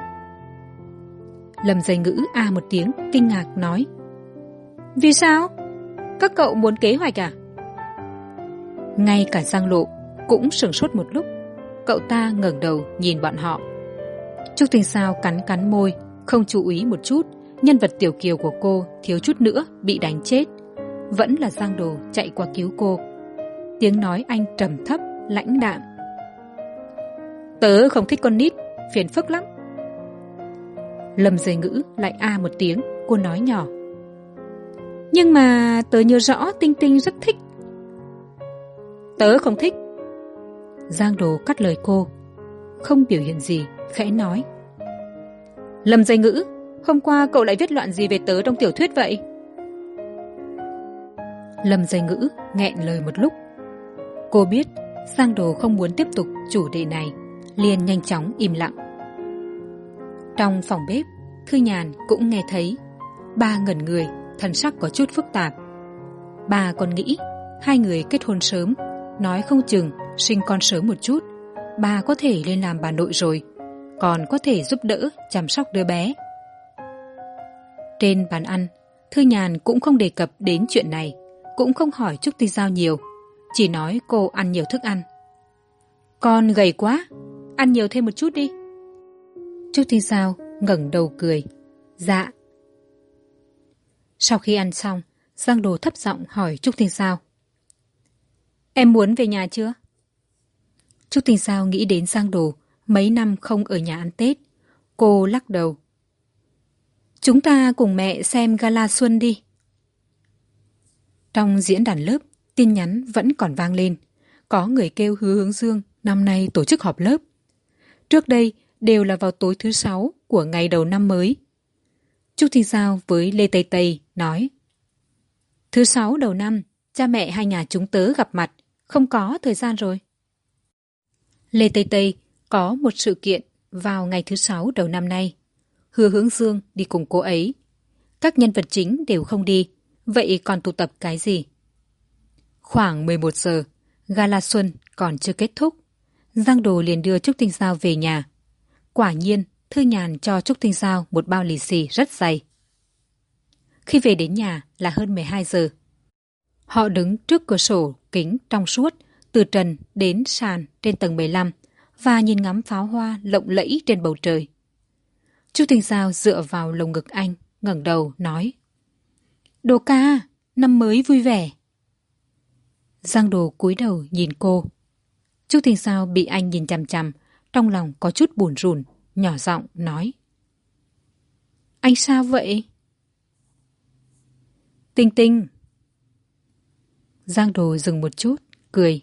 Lâm Dày ngữ a một tiếng, kinh ngạc nói. Vì sao? Các cậu muốn kế hoạch à? Ngay cả giang lộ cũng sửng sốt một lúc. Cậu ta ngẩng đầu nhìn bọn họ. Trúc tinh sao cắn cắn môi, không chú ý một chút, nhân vật tiểu kiều của cô thiếu chút nữa bị đánh chết. Vẫn là giang đồ chạy qua cứu cô. Tiếng nói anh trầm thấp lãnh đạm. Tớ không thích con nít, phiền phức lắm. Lâm dây ngữ lại a một tiếng, cô nói nhỏ. Nhưng mà tớ nhớ rõ tinh tinh rất thích. Tớ không thích. Giang đồ cắt lời cô, không biểu hiện gì, khẽ nói. Lâm dây ngữ, hôm qua cậu lại viết loạn gì về tớ trong tiểu thuyết vậy? Lâm dây ngữ nghẹn lời một lúc. Cô biết Sang đồ không muốn tiếp tục chủ đề này, liền nhanh chóng im lặng. Trong phòng bếp, thư nhàn cũng nghe thấy, ba ngẩn người, thần sắc có chút phức tạp. Bà còn nghĩ, hai người kết hôn sớm, nói không chừng sinh con sớm một chút, bà có thể lên làm bà nội rồi, còn có thể giúp đỡ, chăm sóc đứa bé. Trên bàn ăn, thư nhàn cũng không đề cập đến chuyện này, cũng không hỏi trúc tinh giao nhiều chỉ nói cô ăn nhiều thức ăn. Con gầy quá, ăn nhiều thêm một chút đi. Trúc thi sao, ngẩng đầu cười. Dạ. Sau khi ăn xong, giang đồ thấp giọng hỏi trúc tinh sao. Em muốn về nhà chưa? Trúc tinh sao nghĩ đến giang đồ, mấy năm không ở nhà ăn tết, cô lắc đầu. Chúng ta cùng mẹ xem gala xuân đi. Trong diễn đàn lớp tin nhắn vẫn còn vang lên. Có người kêu hứa hướng dương, năm nay tổ chức họp lớp. Trước đây đều là vào tối thứ sáu của ngày đầu năm mới. Trúc thi giao với lê tây tây nói, thứ sáu đầu năm, cha mẹ hai nhà chúng tớ gặp mặt, không có thời gian rồi. Lê tây tây có một sự kiện vào ngày thứ sáu đầu năm nay. Hứa hướng dương đi cùng cô ấy. Các nhân vật chính đều không đi, vậy còn tụ tập cái gì? Khoảng một giờ gala xuân còn chưa kết thúc. Giang đồ liền đưa trúc tinh giao về nhà. Quả nhiên, thư nhàn cho trúc tinh giao một bao lì xì rất dày. Khi về đến nhà là hơn m hai giờ. Họ đứng trước cửa sổ kính trong suốt, từ trần đến sàn trên tầng m lăm và nhìn ngắm pháo hoa lộng lẫy trên bầu trời. Trúc tinh giao dựa vào lồng ngực anh, ngẩng đầu nói, đồ ca, năm mới vui vẻ giang đồ cúi đầu nhìn cô. Trúc Thiên Sao bị anh nhìn chằm chằm, trong lòng có chút buồn rùn, nhỏ giọng nói. Anh sao vậy? Tinh tinh. Giang đồ dừng một chút, cười.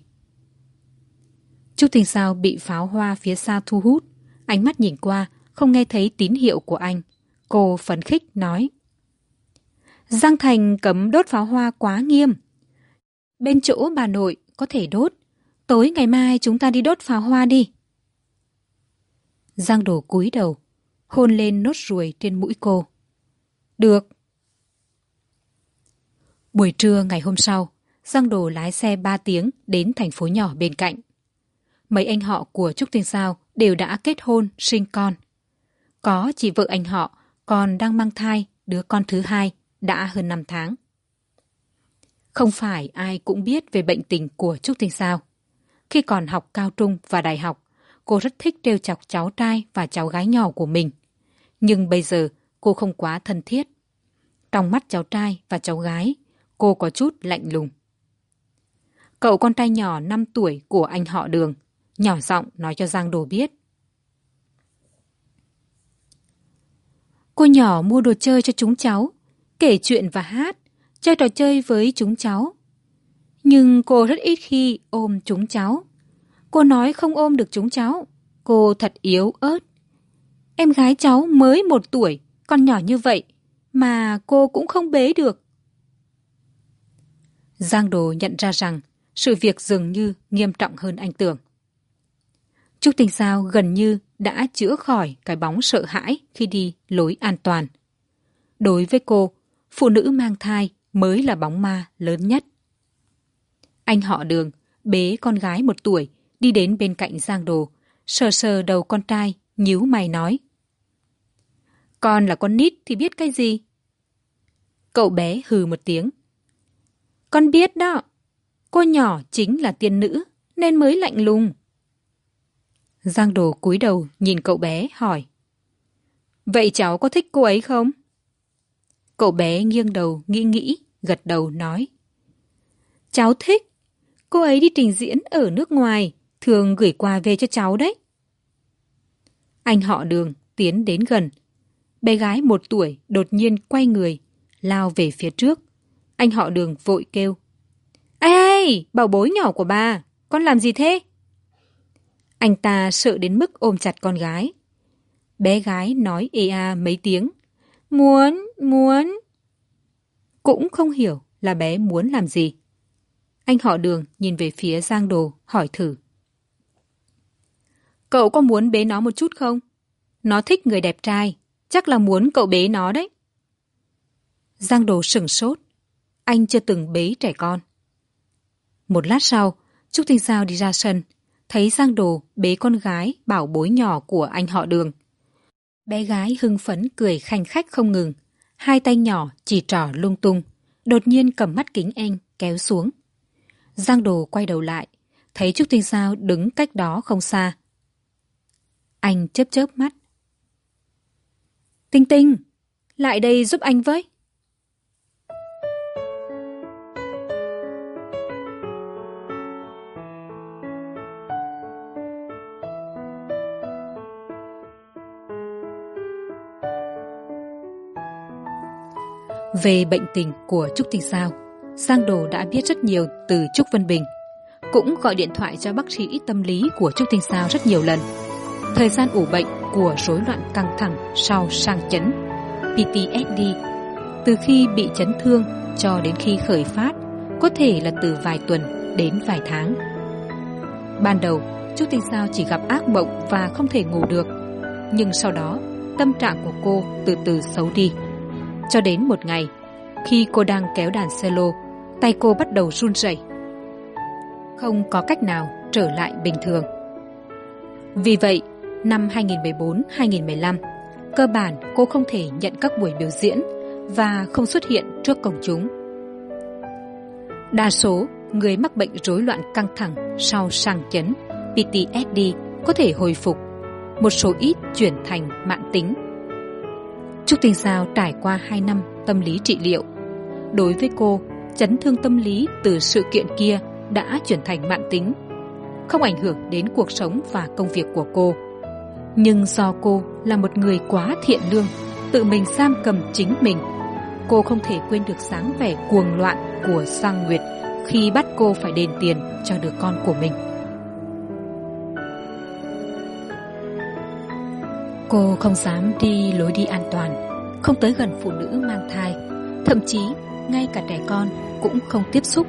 Trúc Thiên sao bị pháo hoa phía xa thu hút, ánh mắt nhìn qua, không nghe thấy tín hiệu của anh. Cô phấn khích nói. Giang thành cấm đốt pháo hoa quá nghiêm bên chỗ bà nội có thể đốt. Tối ngày mai chúng ta đi đốt pháo hoa đi. Giang đồ cúi đầu, hôn lên nốt ruồi trên mũi cô. Được. Buổi trưa ngày hôm sau, giang đồ lái xe ba tiếng đến thành phố nhỏ bên cạnh. Mấy anh họ của trúc tiên sao đều đã kết hôn, sinh con. Có chị vợ anh họ, còn đang mang thai đứa con thứ hai đã hơn năm tháng không phải ai cũng biết về bệnh tình của trúc tinh sao. Khi còn học cao trung và đại học, cô rất thích trêu chọc cháu trai và cháu gái nhỏ của mình. Nhưng bây giờ, cô không quá thân thiết. Trong mắt cháu trai và cháu gái, cô có chút lạnh lùng. Cậu con trai nhỏ năm tuổi của anh họ đường, nhỏ giọng nói cho giang đồ biết. Cô nhỏ mua đồ chơi cho chúng cháu, kể chuyện và hát chơi trò chơi với chúng cháu. Nhưng cô rất ít khi ôm chúng cháu. Cô nói không ôm được chúng cháu. Cô thật yếu ớt. Em gái cháu mới một tuổi còn nhỏ như vậy, mà cô cũng không bế được. Giang đồ nhận ra rằng sự việc dường như nghiêm trọng hơn anh tưởng. Trúc tình sao gần như đã chữa khỏi cái bóng sợ hãi khi đi lối an toàn. Đối với cô, phụ nữ mang thai mới là bóng ma lớn nhất. Anh họ đường, bế con gái một tuổi, đi đến bên cạnh giang đồ, sờ sờ đầu con trai, nhíu mày nói. Con là con nít thì biết cái gì? Cậu bé hừ một tiếng. Con biết đó, cô nhỏ chính là tiên nữ, nên mới lạnh lùng. Giang đồ cúi đầu nhìn cậu bé, hỏi. Vậy cháu có thích cô ấy không? Cậu bé nghiêng đầu nghĩ nghĩ gật đầu nói. Cháu thích. Cô ấy đi trình diễn ở nước ngoài, thường gửi quà về cho cháu đấy. Anh họ đường tiến đến gần. Bé gái một tuổi đột nhiên quay người, lao về phía trước. Anh họ đường vội kêu. Ê ê, bảo bối nhỏ của bà, con làm gì thế? Anh ta sợ đến mức ôm chặt con gái. Bé gái nói ê a mấy tiếng. Muốn muốn cũng không hiểu là bé muốn làm gì. Anh họ đường nhìn về phía giang đồ, hỏi thử. Cậu có muốn bế nó một chút không? Nó thích người đẹp trai, chắc là muốn cậu bế nó đấy. Giang đồ sửng sốt. Anh chưa từng bế trẻ con. Một lát sau, trúc tinh giao đi ra sân, thấy giang đồ bế con gái bảo bối nhỏ của anh họ đường. Bé gái hưng phấn cười khanh khách không ngừng hai tay nhỏ chỉ trỏ lung tung, đột nhiên cầm mắt kính anh kéo xuống. Giang đồ quay đầu lại, thấy trúc tinh sao đứng cách đó không xa. Anh chớp chớp mắt. Tinh tinh, lại đây giúp anh với. Về bệnh tình của trúc tinh sao. Sang đồ đã biết rất nhiều từ trúc vân bình, cũng gọi điện thoại cho bác sĩ tâm lý của trúc tinh sao rất nhiều lần. Thời gian ủ bệnh của rối loạn căng thẳng sau sang chấn ptsd từ khi bị chấn thương cho đến khi khởi phát, có thể là từ vài tuần đến vài tháng. Ban đầu, trúc tinh sao chỉ gặp ác mộng và không thể ngủ được, nhưng sau đó, tâm trạng của cô từ từ xấu đi cho đến một ngày khi cô đang kéo đàn cello tay cô bắt đầu run rẩy không có cách nào trở lại bình thường vì vậy năm 2014-2015, cơ bản cô không thể nhận các buổi biểu diễn và không xuất hiện trước công chúng. Đa số người mắc bệnh rối loạn căng thẳng sau sang chấn PTSD có thể hồi phục, một số ít chuyển thành mạng tính. Trúc Tinh Sao trải qua hai năm tâm lý trị liệu. Đối với cô, chấn thương tâm lý từ sự kiện kia đã chuyển thành mạng tính, không ảnh hưởng đến cuộc sống và công việc của cô nhưng do cô là một người quá thiện lương tự mình giam cầm chính mình cô không thể quên được sáng vẻ cuồng loạn của sang nguyệt khi bắt cô phải đền tiền cho đứa con của mình cô không dám đi lối đi an toàn, không tới gần phụ nữ mang thai. Thậm chí, ngay cả trẻ con cũng không tiếp xúc.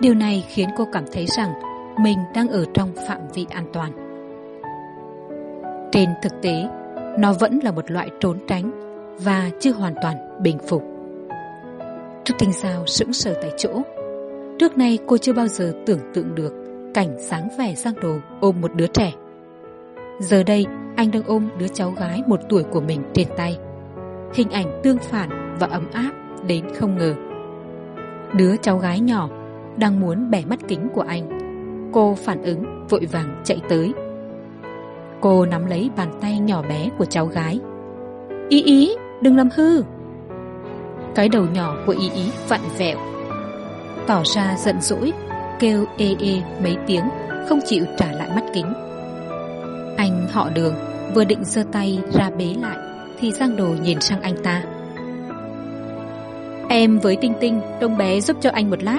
Điều này khiến cô cảm thấy rằng mình đang ở trong phạm vi an toàn. Trên thực tế, nó vẫn là một loại trốn tránh và chưa hoàn toàn bình phục. Trúc thanh giao sững sờ tại chỗ. Trước nay, cô chưa bao giờ tưởng tượng được cảnh sáng vẻ giang đồ ôm một đứa trẻ. Giờ đây anh đang ôm đứa cháu gái một tuổi của mình trên tay. Hình ảnh tương phản và ấm áp đến không ngờ. Đứa cháu gái nhỏ đang muốn bẻ mắt kính của anh. Cô phản ứng, vội vàng chạy tới. Cô nắm lấy bàn tay nhỏ bé của cháu gái. Ý ý, đừng làm hư. Cái đầu nhỏ của ý ý vặn vẹo. Tỏ ra giận dỗi, kêu ê ê mấy tiếng, không chịu trả lại mắt kính. Anh họ đường vừa định giơ tay ra bế lại, thì giang đồ nhìn sang anh ta. Em với tinh tinh, đông bé giúp cho anh một lát,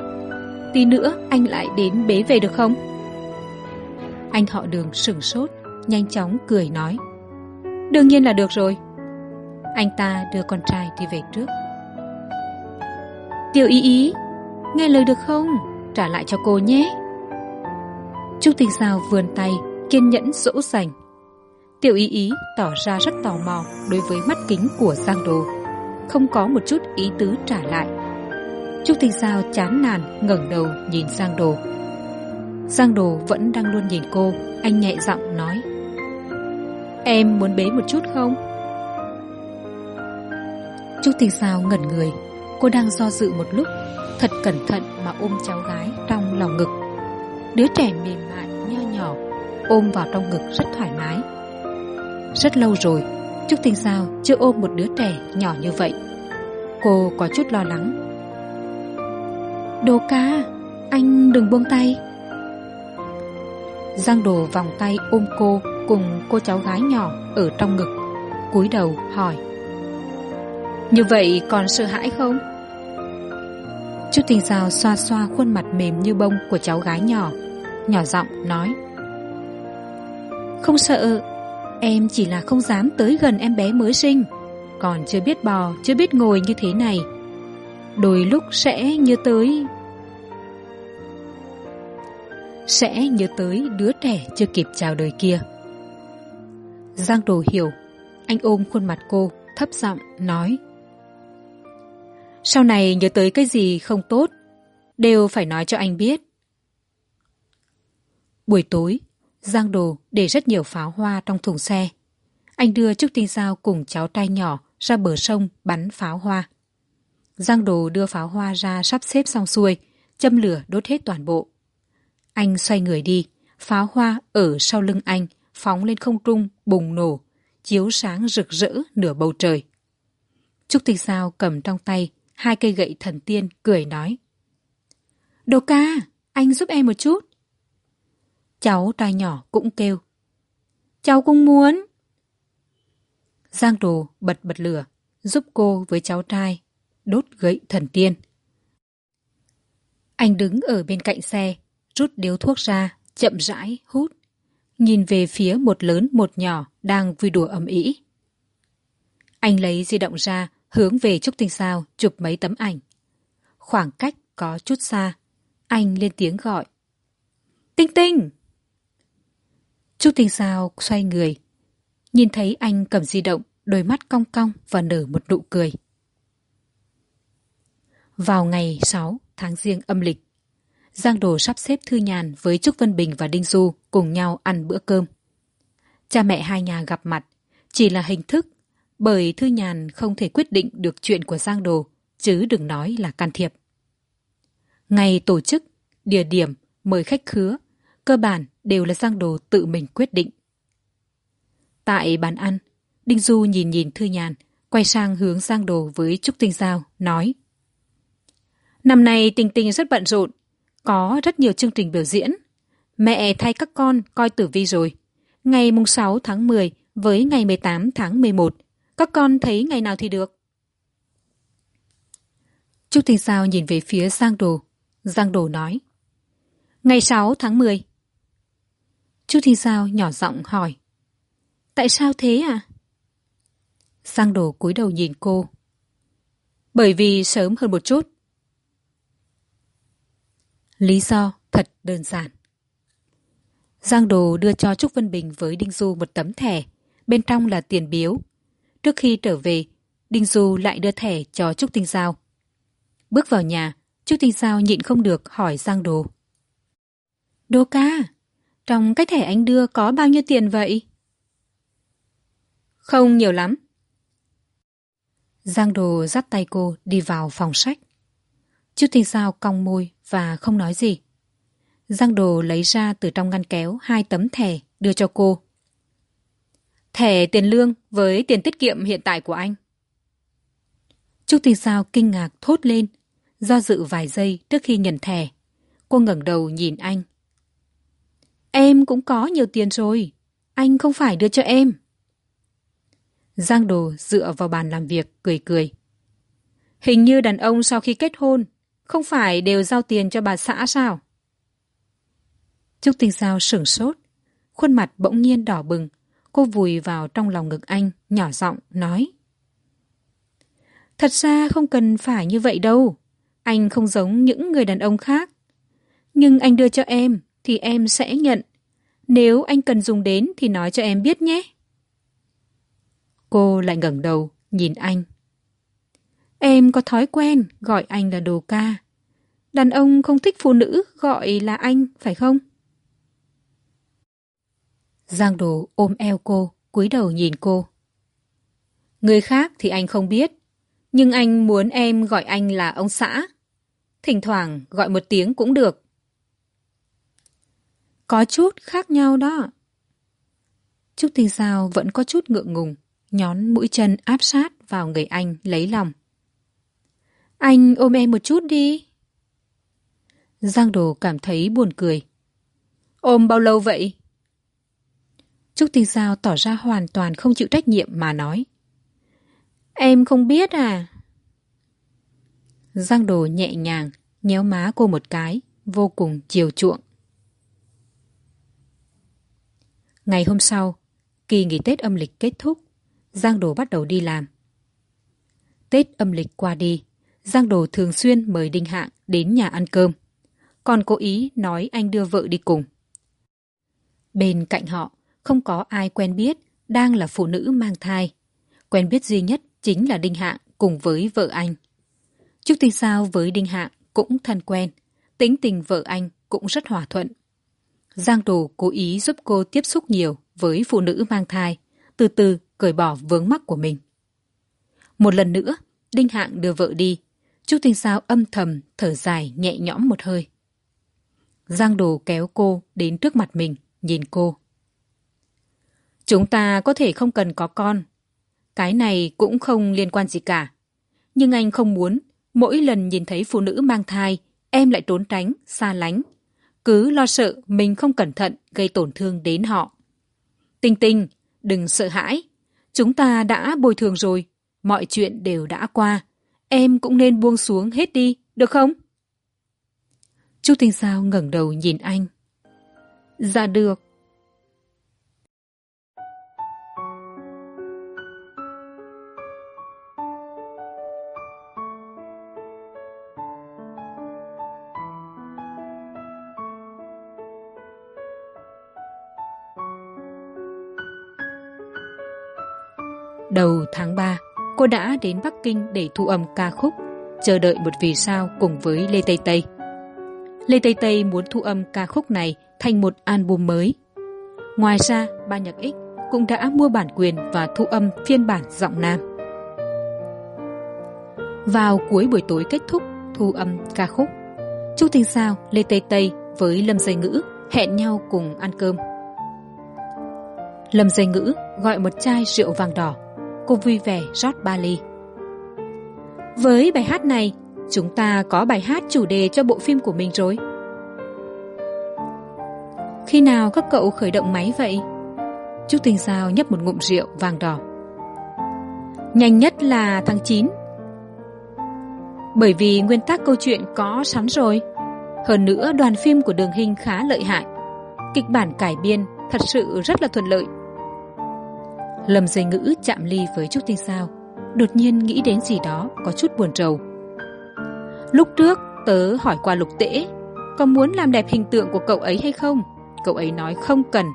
tí nữa anh lại đến bế về được không? Anh họ đường sửng sốt, nhanh chóng cười nói. Đương nhiên là được rồi. Anh ta đưa con trai đi về trước. Tiểu ý ý nghe lời được không? Trả lại cho cô nhé. Trúc tinh sao vươn tay, kiên nhẫn dỗ dành tiểu ý ý tỏ ra rất tò mò đối với mắt kính của giang đồ. Không có một chút ý tứ trả lại. Trúc tinh sao chán nản, ngẩng đầu nhìn giang đồ. Giang đồ vẫn đang luôn nhìn cô, anh nhẹ giọng nói. Em muốn bế một chút không? Trúc tinh sao ngẩn người. Cô đang do dự một lúc, thật cẩn thận mà ôm cháu gái trong lòng ngực. Đứa trẻ mềm mại, nho nhỏ, ôm vào trong ngực rất thoải mái rất lâu rồi, trúc tinh sao chưa ôm một đứa trẻ nhỏ như vậy. Cô có chút lo lắng. Đồ ca, anh đừng buông tay. Giang đồ vòng tay ôm cô cùng cô cháu gái nhỏ ở trong ngực, cúi đầu hỏi. Như vậy còn sợ hãi không? Trúc Tinh Giao xoa xoa khuôn mặt mềm như bông của cháu gái nhỏ Nhỏ giọng nói. Không sợ Em chỉ là không dám tới gần em bé mới sinh. Còn chưa biết bò, chưa biết ngồi như thế này. Đôi lúc sẽ nhớ tới Sẽ nhớ tới đứa trẻ chưa kịp chào đời kia. Giang Đồ hiểu. Anh ôm khuôn mặt cô thấp giọng nói sau này nhớ tới cái gì không tốt đều phải nói cho anh biết. Buổi tối giang đồ để rất nhiều pháo hoa trong thùng xe. Anh đưa trúc tinh giao cùng cháu trai nhỏ ra bờ sông bắn pháo hoa. Giang đồ đưa pháo hoa ra sắp xếp xong xuôi, châm lửa đốt hết toàn bộ. Anh xoay người đi, pháo hoa ở sau lưng anh phóng lên không trung bùng nổ, chiếu sáng rực rỡ nửa bầu trời. Trúc tinh giao cầm trong tay, hai cây gậy thần tiên cười nói, đồ ca, anh giúp em một chút cháu trai nhỏ cũng kêu. Cháu cũng muốn. Giang đồ bật bật lửa, giúp cô với cháu trai, đốt gậy thần tiên. Anh đứng ở bên cạnh xe, rút điếu thuốc ra, chậm rãi hút. Nhìn về phía một lớn một nhỏ đang vui đùa ầm ĩ. Anh lấy di động ra, hướng về trúc tinh sao chụp mấy tấm ảnh. Khoảng cách có chút xa, anh lên tiếng gọi. Tinh tinh! Trúc tinh sao xoay người. Nhìn thấy anh cầm di động, đôi mắt cong cong và nở một nụ cười. Vào ngày sáu tháng riêng âm lịch, giang đồ sắp xếp thư nhàn với trúc vân bình và đinh du cùng nhau ăn bữa cơm. Cha mẹ hai nhà gặp mặt, chỉ là hình thức, bởi thư nhàn không thể quyết định được chuyện của giang đồ, chứ đừng nói là can thiệp. Ngày tổ chức, địa điểm, mời khách khứa cơ bản đều là giang đồ tự mình quyết định. Tại bàn ăn, đinh du nhìn nhìn thư nhàn, quay sang hướng giang đồ với trúc tinh giao, nói, năm nay tình tình rất bận rộn, có rất nhiều chương trình biểu diễn. Mẹ thay các con coi tử vi rồi. Ngày mùng sáu tháng m với ngày m tám tháng m một, các con thấy ngày nào thì được. Trúc tinh giao nhìn về phía giang đồ. Giang đồ nói, ngày sáu tháng m Chú Thi sao nhỏ giọng hỏi. Tại sao thế à giang đồ cúi đầu nhìn cô. Bởi vì sớm hơn một chút. Lý do thật đơn giản. Giang đồ đưa cho trúc vân bình với đinh du một tấm thẻ, bên trong là tiền biếu. Trước khi trở về, đinh du lại đưa thẻ cho trúc tinh giao. Bước vào nhà, trúc tinh giao nhịn không được hỏi giang đồ. Đô ca! Trong cái thẻ anh đưa có bao nhiêu tiền vậy? Không nhiều lắm. Giang đồ dắt tay cô đi vào phòng sách. Trúc tinh sao cong môi và không nói gì. Giang đồ lấy ra từ trong ngăn kéo hai tấm thẻ đưa cho cô. Thẻ tiền lương với tiền tiết kiệm hiện tại của anh. Trúc tinh sao kinh ngạc thốt lên, do dự vài giây trước khi nhận thẻ. Cô ngẩng đầu nhìn anh em cũng có nhiều tiền rồi. Anh không phải đưa cho em. Giang đồ dựa vào bàn làm việc, cười cười. Hình như đàn ông sau khi kết hôn, không phải đều giao tiền cho bà xã sao? Trúc tinh Giao sửng sốt. Khuôn mặt bỗng nhiên đỏ bừng. Cô vùi vào trong lòng ngực anh, nhỏ giọng nói. Thật ra không cần phải như vậy đâu. Anh không giống những người đàn ông khác. Nhưng anh đưa cho em thì em sẽ nhận. Nếu anh cần dùng đến thì nói cho em biết nhé. Cô lại ngẩng đầu, nhìn anh. Em có thói quen gọi anh là đồ ca. Đàn ông không thích phụ nữ gọi là anh, phải không? Giang đồ ôm eo cô, cúi đầu nhìn cô. Người khác thì anh không biết, nhưng anh muốn em gọi anh là ông xã. Thỉnh thoảng gọi một tiếng cũng được có chút khác nhau đó. Trúc tinh Giao vẫn có chút ngượng ngùng, nhón mũi chân áp sát vào người anh lấy lòng. Anh ôm em một chút đi. Giang đồ cảm thấy buồn cười. Ôm bao lâu vậy? Trúc tinh Giao tỏ ra hoàn toàn không chịu trách nhiệm mà nói. Em không biết à? Giang đồ nhẹ nhàng, nhéo má cô một cái, vô cùng chiều chuộng. Ngày hôm sau, kỳ nghỉ tết âm lịch kết thúc, giang đồ bắt đầu đi làm. Tết âm lịch qua đi, giang đồ thường xuyên mời đinh hạng đến nhà ăn cơm. Còn cố ý nói anh đưa vợ đi cùng. Bên cạnh họ, không có ai quen biết, đang là phụ nữ mang thai. Quen biết duy nhất chính là đinh hạng cùng với vợ anh. Trúc tinh sao với đinh hạng cũng thân quen, tính tình vợ anh cũng rất hòa thuận giang đồ cố ý giúp cô tiếp xúc nhiều với phụ nữ mang thai, từ từ cởi bỏ vướng mắc của mình. Một lần nữa, đinh hạng đưa vợ đi. Chu tinh sao âm thầm thở dài nhẹ nhõm một hơi. Giang đồ kéo cô đến trước mặt mình, nhìn cô. Chúng ta có thể không cần có con. Cái này cũng không liên quan gì cả. Nhưng anh không muốn mỗi lần nhìn thấy phụ nữ mang thai, em lại trốn tránh, xa lánh cứ lo sợ mình không cẩn thận gây tổn thương đến họ. Tinh tinh, đừng sợ hãi. Chúng ta đã bồi thường rồi. Mọi chuyện đều đã qua. Em cũng nên buông xuống hết đi, được không? Chu tinh sao ngẩng đầu nhìn anh. Dạ được. Đầu tháng ba, cô đã đến bắc kinh để thu âm ca khúc chờ đợi một vì sao cùng với lê tây tây. Lê tây tây muốn thu âm ca khúc này thành một album mới. Ngoài ra ba nhạc x cũng đã mua bản quyền và thu âm phiên bản giọng nam. Vào cuối buổi tối kết thúc thu âm ca khúc chu tinh sao, lê tây tây với lâm dây ngữ hẹn nhau cùng ăn cơm. Lâm dây ngữ gọi một chai rượu vàng đỏ cô vui vẻ rót ba ly. Với bài hát này, chúng ta có bài hát chủ đề cho bộ phim của mình rồi. Khi nào các cậu khởi động máy vậy? Trúc tinh sao nhấp một ngụm rượu vàng đỏ. Nhanh nhất là tháng chín. Bởi vì nguyên tắc câu chuyện có sẵn rồi. Hơn nữa, đoàn phim của đường hình khá lợi hại. Kịch bản cải biên thật sự rất là thuận lợi lâm dây ngữ chạm ly với trúc tinh sao, đột nhiên nghĩ đến gì đó có chút buồn rầu. Lúc trước, tớ hỏi qua lục tễ, có muốn làm đẹp hình tượng của cậu ấy hay không? Cậu ấy nói, không cần.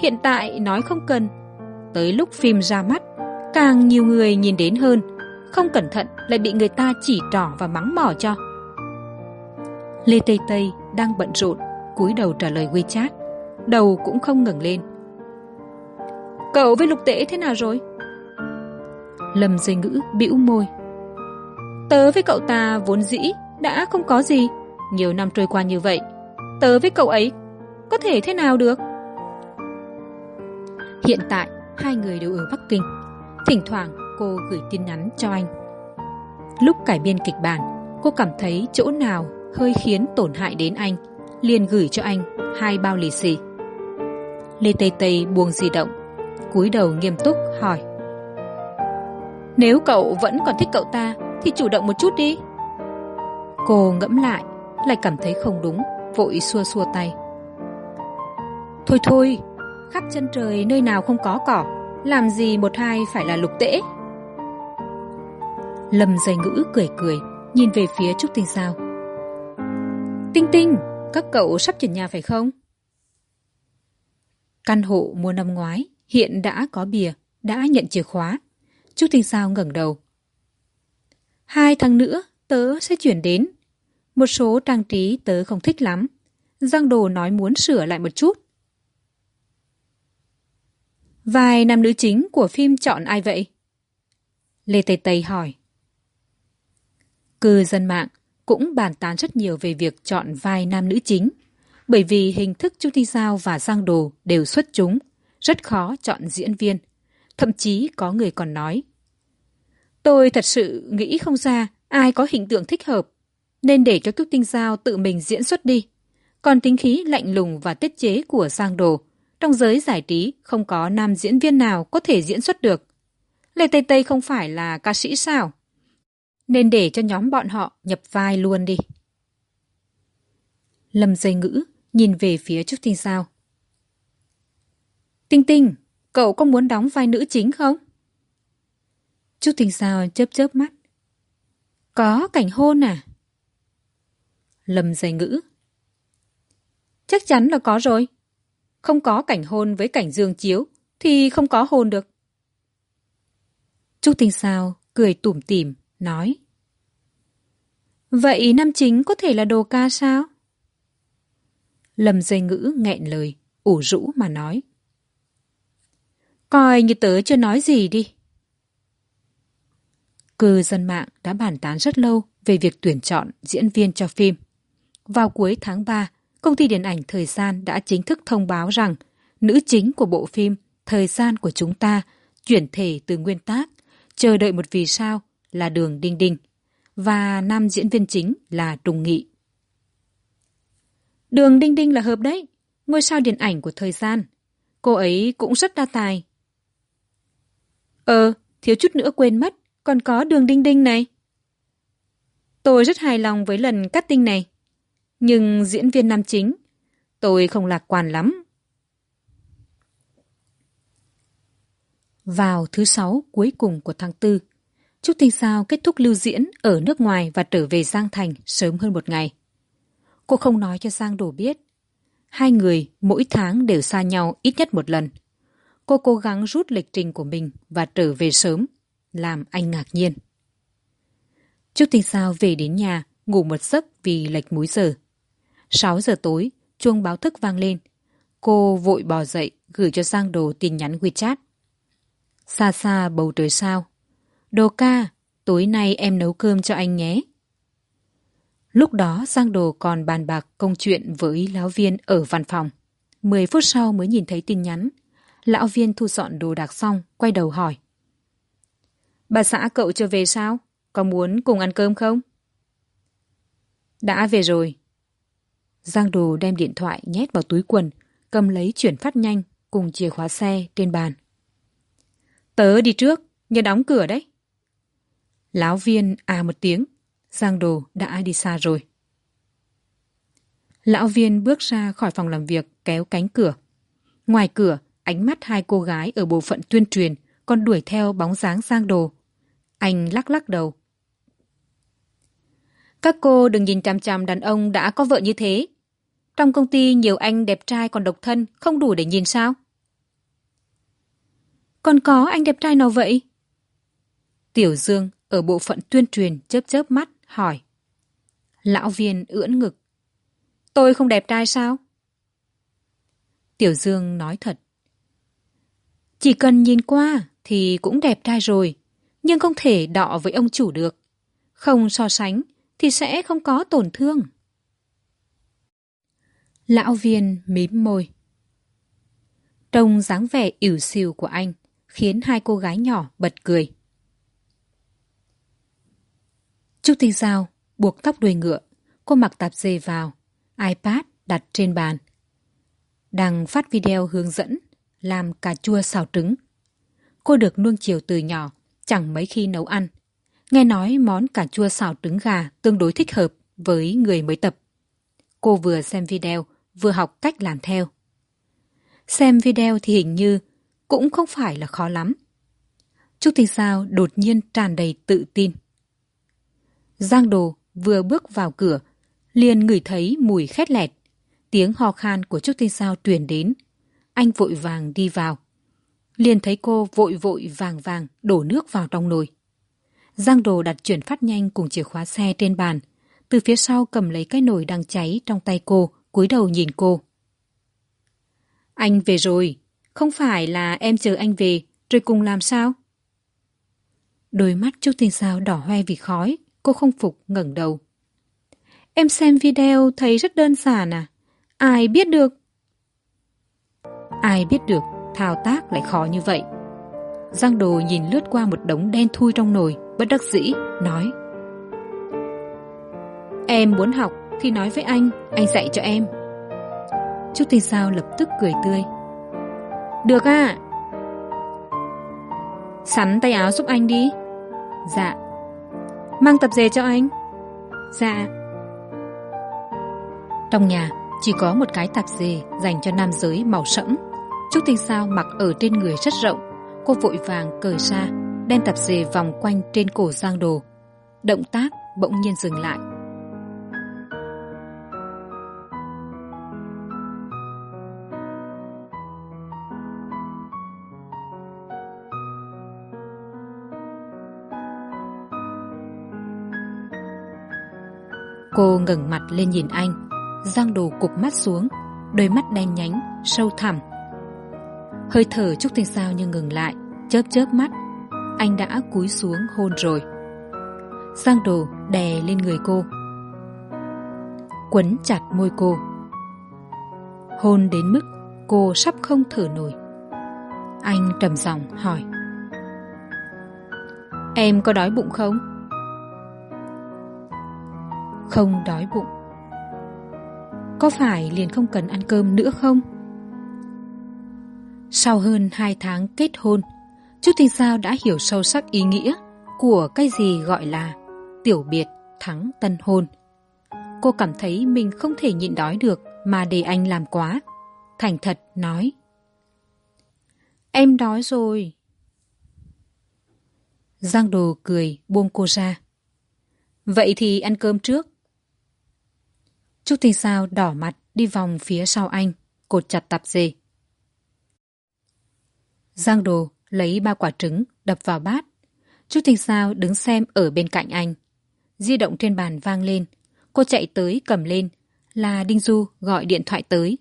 Hiện tại nói không cần. Tới lúc phim ra mắt, càng nhiều người nhìn đến hơn. Không cẩn thận lại bị người ta chỉ trỏ và mắng mỏ cho. Lê tây tây đang bận rộn, cúi đầu trả lời wechat. Đầu cũng không ngẩng lên cậu với lục tễ thế nào rồi? Lâm dây ngữ bĩu môi. Tớ với cậu ta vốn dĩ đã không có gì. Nhiều năm trôi qua như vậy tớ với cậu ấy có thể thế nào được? Hiện tại hai người đều ở bắc kinh. Thỉnh thoảng cô gửi tin nhắn cho anh. Lúc cải biên kịch bản, cô cảm thấy chỗ nào hơi khiến tổn hại đến anh, liền gửi cho anh hai bao lì xì. Lê Tây Tây buông di động, cúi đầu nghiêm túc hỏi. Nếu cậu vẫn còn thích cậu ta, thì chủ động một chút đi. Cô ngẫm lại, lại cảm thấy không đúng, vội xua xua tay. Thôi thôi, khắp chân trời nơi nào không có cỏ, làm gì một hai phải là lục tễ. Lâm dây ngữ cười cười, nhìn về phía Trúc Tinh Sao. Tinh Tinh, các cậu sắp chuyển nhà phải không? Căn hộ mua năm ngoái hiện đã có bìa, đã nhận chìa khóa. Trúc Tinh Sao ngẩng đầu. Hai tháng nữa tớ sẽ chuyển đến. Một số trang trí tớ không thích lắm. Giang Đồ nói muốn sửa lại một chút. Vài nam nữ chính của phim chọn ai vậy? Lê Tây Tây hỏi. Cư dân mạng cũng bàn tán rất nhiều về việc chọn vai nam nữ chính, bởi vì hình thức Chu Thi sao và Giang Đồ đều xuất chúng, rất khó chọn diễn viên. Thậm chí có người còn nói. Tôi thật sự nghĩ không ra ai có hình tượng thích hợp, nên để cho Cúc Tinh Giao tự mình diễn xuất đi. Còn tính khí lạnh lùng và tiết chế của Giang Đồ, trong giới giải trí không có nam diễn viên nào có thể diễn xuất được. Lê Tây Tây không phải là ca sĩ sao? nên để cho nhóm bọn họ nhập vai luôn đi. Lâm dây ngữ nhìn về phía Trúc Tinh Sao. Tinh Tinh, cậu có muốn đóng vai nữ chính không? Trúc Tình Sao chớp chớp mắt. Có cảnh hôn à? Lâm Dày ngữ. Chắc chắn là có rồi. Không có cảnh hôn với cảnh dương chiếu thì không có hôn được. Trúc Tình Sao cười tủm tỉm nói. Vậy nam chính có thể là đồ ca sao? Lâm dây ngữ nghẹn lời, ủ rũ mà nói. Coi như tớ chưa nói gì đi. Cư dân mạng đã bàn tán rất lâu về việc tuyển chọn diễn viên cho phim. Vào cuối tháng ba, công ty điện ảnh Thời gian đã chính thức thông báo rằng nữ chính của bộ phim Thời gian của chúng ta chuyển thể từ nguyên tác Chờ đợi một vì sao là Đường Đinh Đinh và nam diễn viên chính là Trùng Nghị. Đường Đinh Đinh là hợp đấy, ngôi sao điện ảnh của thời gian. Cô ấy cũng rất đa tài. Ờ, thiếu chút nữa quên mất, còn có đường Đinh Đinh này. Tôi rất hài lòng với lần cắt tinh này. Nhưng diễn viên nam chính, tôi không lạc quan lắm. Vào thứ sáu cuối cùng của tháng tư, Trúc Tinh Sao kết thúc lưu diễn ở nước ngoài và trở về Giang Thành sớm hơn một ngày. Cô không nói cho Giang Đồ biết. Hai người mỗi tháng đều xa nhau ít nhất một lần. Cô cố gắng rút lịch trình của mình và trở về sớm, làm anh ngạc nhiên. Trúc Tinh Sao về đến nhà, ngủ một giấc vì lệch múi giờ. Sáu giờ tối, chuông báo thức vang lên. Cô vội bò dậy, gửi cho Giang Đồ tin nhắn WeChat. Xa xa bầu trời sao, Đồ ca, tối nay em nấu cơm cho anh nhé. Lúc đó Giang Đồ còn bàn bạc công chuyện với láo viên ở văn phòng. Mười phút sau mới nhìn thấy tin nhắn. Lão viên thu dọn đồ đạc xong, quay đầu hỏi. Bà xã cậu chưa về sao? Có muốn cùng ăn cơm không? Đã về rồi. Giang Đồ đem điện thoại nhét vào túi quần, cầm lấy chuyển phát nhanh cùng chìa khóa xe trên bàn. Tớ đi trước, nhớ đóng cửa đấy. Lão viên à một tiếng, Giang Đồ đã đi xa rồi. Lão viên bước ra khỏi phòng làm việc kéo cánh cửa. Ngoài cửa, ánh mắt hai cô gái ở bộ phận tuyên truyền còn đuổi theo bóng dáng Giang Đồ. Anh lắc lắc đầu. Các cô đừng nhìn chằm chằm đàn ông đã có vợ như thế. Trong công ty nhiều anh đẹp trai còn độc thân, không đủ để nhìn sao? Còn có anh đẹp trai nào vậy? Tiểu Dương ở bộ phận tuyên truyền chớp chớp mắt, hỏi. Lão viên ưỡn ngực. Tôi không đẹp trai sao? Tiểu Dương nói thật. Chỉ cần nhìn qua thì cũng đẹp trai rồi, nhưng không thể đọ với ông chủ được. Không so sánh thì sẽ không có tổn thương. Lão viên mím môi. Trông dáng vẻ ỉu xìu của anh khiến hai cô gái nhỏ bật cười. Trúc Tinh Giao buộc tóc đuôi ngựa, cô mặc tạp dề vào, iPad đặt trên bàn. Đang phát video hướng dẫn làm cà chua xào trứng. Cô được nuông chiều từ nhỏ, chẳng mấy khi nấu ăn. Nghe nói món cà chua xào trứng gà tương đối thích hợp với người mới tập. Cô vừa xem video, vừa học cách làm theo. Xem video thì hình như cũng không phải là khó lắm. Trúc Tinh Sao đột nhiên tràn đầy tự tin. Giang Đồ vừa bước vào cửa, liền ngửi thấy mùi khét lẹt. Tiếng ho khan của Trúc Tinh Sao truyền đến. Anh vội vàng đi vào. Liền thấy cô vội vội vàng vàng đổ nước vào trong nồi. Giang Đồ đặt chuyển phát nhanh cùng chìa khóa xe trên bàn. Từ phía sau cầm lấy cái nồi đang cháy trong tay cô, cúi đầu nhìn cô. Anh về rồi, không phải là em chờ anh về, rồi cùng làm sao? Đôi mắt Trúc Tinh Sao đỏ hoe vì khói, cô không phục ngẩng đầu. Em xem video thấy rất đơn giản à? Ai biết được? Ai biết được thao tác lại khó như vậy? Giang Đồ nhìn lướt qua một đống đen thui trong nồi, bất đắc dĩ, nói. Em muốn học thì nói với anh, anh dạy cho em. Trúc Tinh Sao lập tức cười tươi. Được à? Sắn tay áo giúp anh đi. Dạ. Mang tập dề cho anh. Dạ. Trong nhà chỉ có một cái tạp dề dành cho nam giới màu sẫm. Trúc Tinh Sao mặc ở trên người rất rộng. Cô vội vàng cởi ra, đem tạp dề vòng quanh trên cổ Giang Đồ. Động tác bỗng nhiên dừng lại. Cô ngẩng mặt lên nhìn anh, Giang đồ cục mắt xuống, đôi mắt đen nhánh, sâu thẳm. Hơi thở Trúc Tinh Sao như ngừng lại, chớp chớp mắt. Anh đã cúi xuống hôn rồi. sang đồ đè lên người cô. Quấn chặt môi cô. Hôn đến mức cô sắp không thở nổi. Anh trầm giọng hỏi. Em có đói bụng không? Không đói bụng Có phải liền không cần ăn cơm nữa không? Sau hơn hai tháng kết hôn Trúc Tinh Sao đã hiểu sâu sắc ý nghĩa Của cái gì gọi là Tiểu biệt thắng tân hôn. Cô cảm thấy mình không thể nhịn đói được Mà để anh làm quá Thành thật nói. Em đói rồi. Giang đồ cười buông cô ra. Vậy thì ăn cơm trước. Trúc Tinh Sao đỏ mặt đi vòng phía sau anh, cột chặt tạp dề. Giang Đồ lấy ba quả trứng đập vào bát. Trúc Thanh Sao đứng xem ở bên cạnh anh. Di động trên bàn vang lên. Cô chạy tới cầm lên. Là Đinh Du gọi điện thoại tới.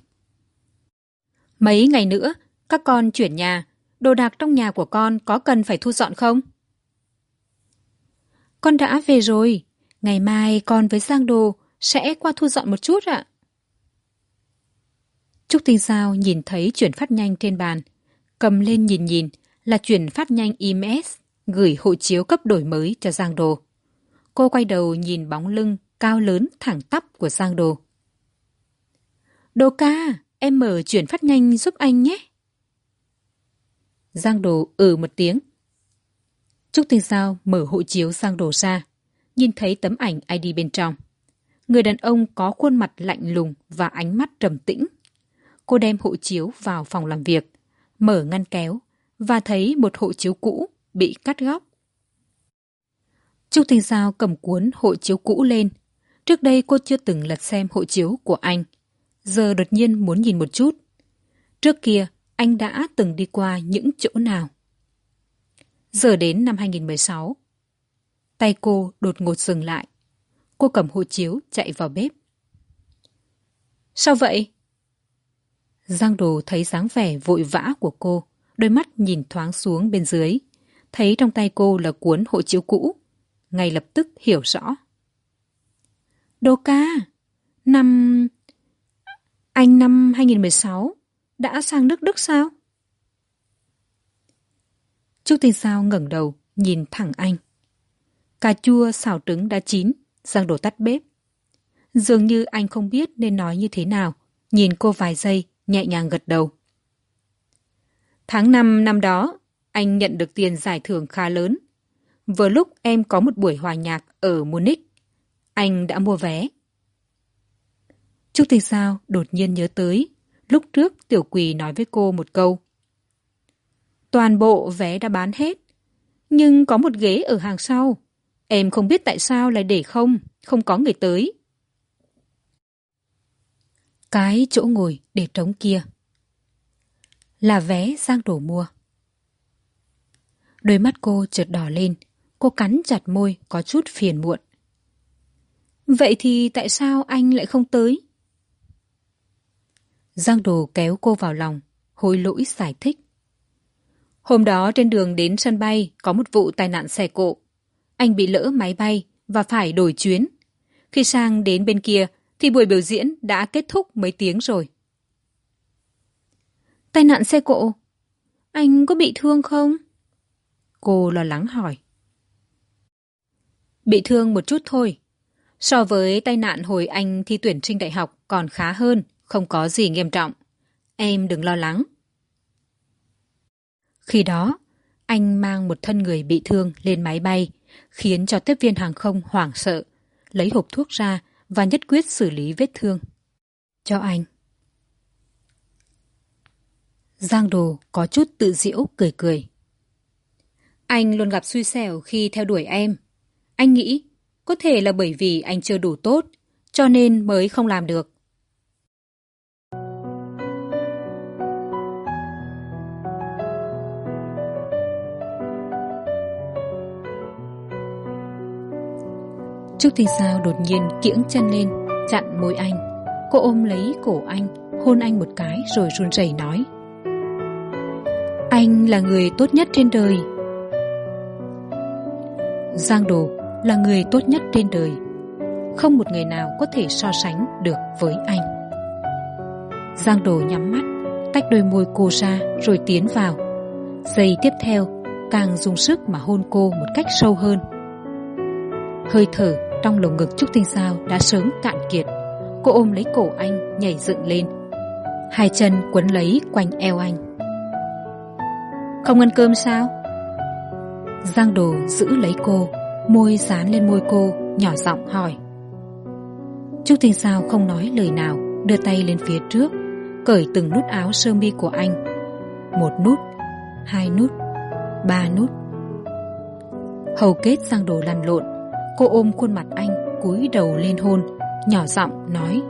Mấy ngày nữa, các con chuyển nhà. Đồ đạc trong nhà của con có cần phải thu dọn không? Con đã về rồi. Ngày mai con với Giang Đồ sẽ qua thu dọn một chút ạ. Trúc Tinh Sao nhìn thấy chuyển phát nhanh trên bàn. Cầm lên nhìn nhìn là chuyển phát nhanh IMS gửi hộ chiếu cấp đổi mới cho Giang Đồ. Cô quay đầu nhìn bóng lưng cao lớn thẳng tắp của Giang Đồ. Đồ ca, em mở chuyển phát nhanh giúp anh nhé. Giang Đồ ừ một tiếng. Trúc Tinh giao mở hộ chiếu Giang Đồ ra, nhìn thấy tấm ảnh ID bên trong. Người đàn ông có khuôn mặt lạnh lùng và ánh mắt trầm tĩnh. Cô đem hộ chiếu vào phòng làm việc, mở ngăn kéo và thấy một hộ chiếu cũ bị cắt góc. Trúc Tinh Giao cầm cuốn hộ chiếu cũ lên. Trước đây cô chưa từng lật xem hộ chiếu của anh. Giờ đột nhiên muốn nhìn một chút. Trước kia, anh đã từng đi qua những chỗ nào? Giờ đến năm 2016. Tay cô đột ngột dừng lại. Cô cầm hộ chiếu chạy vào bếp. Sao vậy? Giang đồ thấy dáng vẻ vội vã của cô, đôi mắt nhìn thoáng xuống bên dưới. Thấy trong tay cô là cuốn hộ chiếu cũ. Ngay lập tức hiểu rõ. Đô ca, năm... Anh năm 2016 đã sang nước Đức sao? Trúc Tinh Sao ngẩng đầu, nhìn thẳng anh. Cà chua xào trứng đã chín, Giang đồ tắt bếp. Dường như anh không biết nên nói như thế nào. Nhìn cô vài giây, nhẹ nhàng gật đầu. Tháng năm năm đó, anh nhận được tiền giải thưởng khá lớn. Vừa lúc em có một buổi hòa nhạc ở Munich. Anh đã mua vé. Trúc Tinh Sao đột nhiên nhớ tới. Lúc trước Tiểu Quỳ nói với cô một câu. Toàn bộ vé đã bán hết. Nhưng có một ghế ở hàng sau. Em không biết tại sao lại để không, không có người tới. Cái chỗ ngồi để trống kia. Là vé Giang đổ mua. Đôi mắt cô chợt đỏ lên, cô cắn chặt môi có chút phiền muộn. Vậy thì tại sao anh lại không tới? Giang đồ kéo cô vào lòng, hối lỗi giải thích. Hôm đó trên đường đến sân bay có một vụ tai nạn xe cộ. Anh bị lỡ máy bay và phải đổi chuyến. Khi sang đến bên kia thì buổi biểu diễn đã kết thúc mấy tiếng rồi. Tai nạn xe cộ? Anh có bị thương không? Cô lo lắng hỏi. Bị thương một chút thôi. So với tai nạn hồi anh thi tuyển sinh đại học còn khá hơn, không có gì nghiêm trọng. Em đừng lo lắng. Khi đó, anh mang một thân người bị thương lên máy bay, khiến cho tiếp viên hàng không hoảng sợ, lấy hộp thuốc ra và nhất quyết xử lý vết thương. Cho anh. Giang Đồ có chút tự diễu cười cười. Anh luôn gặp xui xẻo khi theo đuổi em. Anh nghĩ có thể là bởi vì anh chưa đủ tốt, cho nên mới không làm được. Trúc Tinh Sao đột nhiên kiễng chân lên, chặn môi anh. Cô ôm lấy cổ anh, hôn anh một cái rồi run rẩy nói. Anh là người tốt nhất trên đời. Giang Đồ là người tốt nhất trên đời. Không một người nào có thể so sánh được với anh. Giang Đồ nhắm mắt, tách đôi môi cô ra rồi tiến vào. Giây tiếp theo, càng dùng sức mà hôn cô một cách sâu hơn. Hơi thở trong lồng ngực Trúc Tinh Sao đã sớm cạn kiệt. Cô ôm lấy cổ anh, nhảy dựng lên. Hai chân quấn lấy quanh eo anh. Không ăn cơm sao? Giang Đồ giữ lấy cô, môi dán lên môi cô, nhỏ giọng hỏi. Trúc Tinh Sao không nói lời nào, đưa tay lên phía trước, cởi từng nút áo sơ mi của anh. Một nút, hai nút, ba nút. Hầu kết Giang Đồ lăn lộn, cô ôm khuôn mặt anh, cúi đầu lên hôn, nhỏ giọng nói.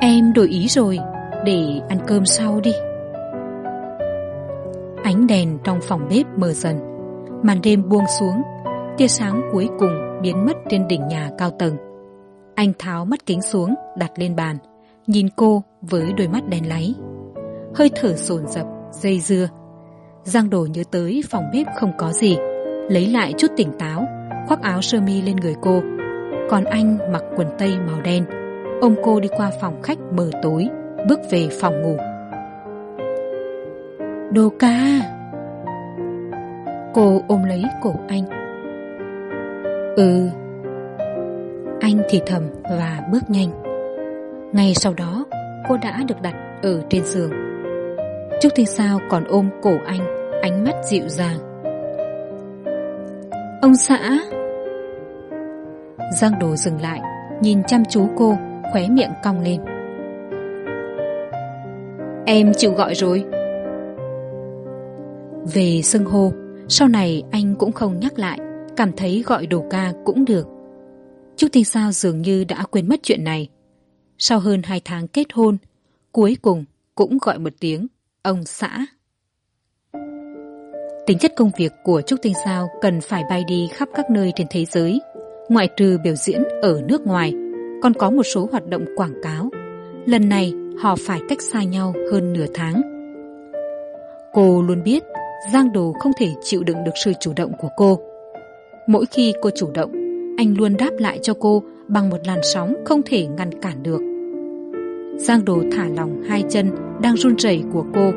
Em đổi ý rồi, để ăn cơm sau đi. Ánh đèn trong phòng bếp mờ dần, màn đêm buông xuống, tia sáng cuối cùng biến mất trên đỉnh nhà cao tầng. Anh tháo mắt kính xuống, đặt lên bàn, nhìn cô với đôi mắt đen láy. Hơi thở sồn rập, dây dưa. Giang đồ nhớ tới phòng bếp không có gì, lấy lại chút tỉnh táo, khoác áo sơ mi lên người cô. Còn anh mặc quần tây màu đen, ôm cô đi qua phòng khách mờ tối, bước về phòng ngủ. Đồ ca! Cô ôm lấy cổ anh. Ừ. Anh thì thầm và bước nhanh. Ngay sau đó Cô đã được đặt ở trên giường. Trúc Thiên Sao còn ôm cổ anh Ánh mắt dịu dàng. Ông xã Giang đồ dừng lại Nhìn chăm chú cô Khóe miệng cong lên Em chịu gọi rồi về xưng hô, sau này anh cũng không nhắc lại, cảm thấy gọi đồ ca cũng được. Trúc Tinh Sao dường như đã quên mất chuyện này. Sau hơn hai tháng kết hôn, cuối cùng cũng gọi một tiếng ông xã. Tính chất công việc của Trúc Tinh Sao cần phải bay đi khắp các nơi trên thế giới, ngoại trừ biểu diễn ở nước ngoài, còn có một số hoạt động quảng cáo. Lần này họ phải cách xa nhau hơn nửa tháng. Cô luôn biết Giang Đồ không thể chịu đựng được sự chủ động của cô. Mỗi khi cô chủ động, anh luôn đáp lại cho cô bằng một làn sóng không thể ngăn cản được. Giang Đồ thả lòng hai chân đang run rẩy của cô.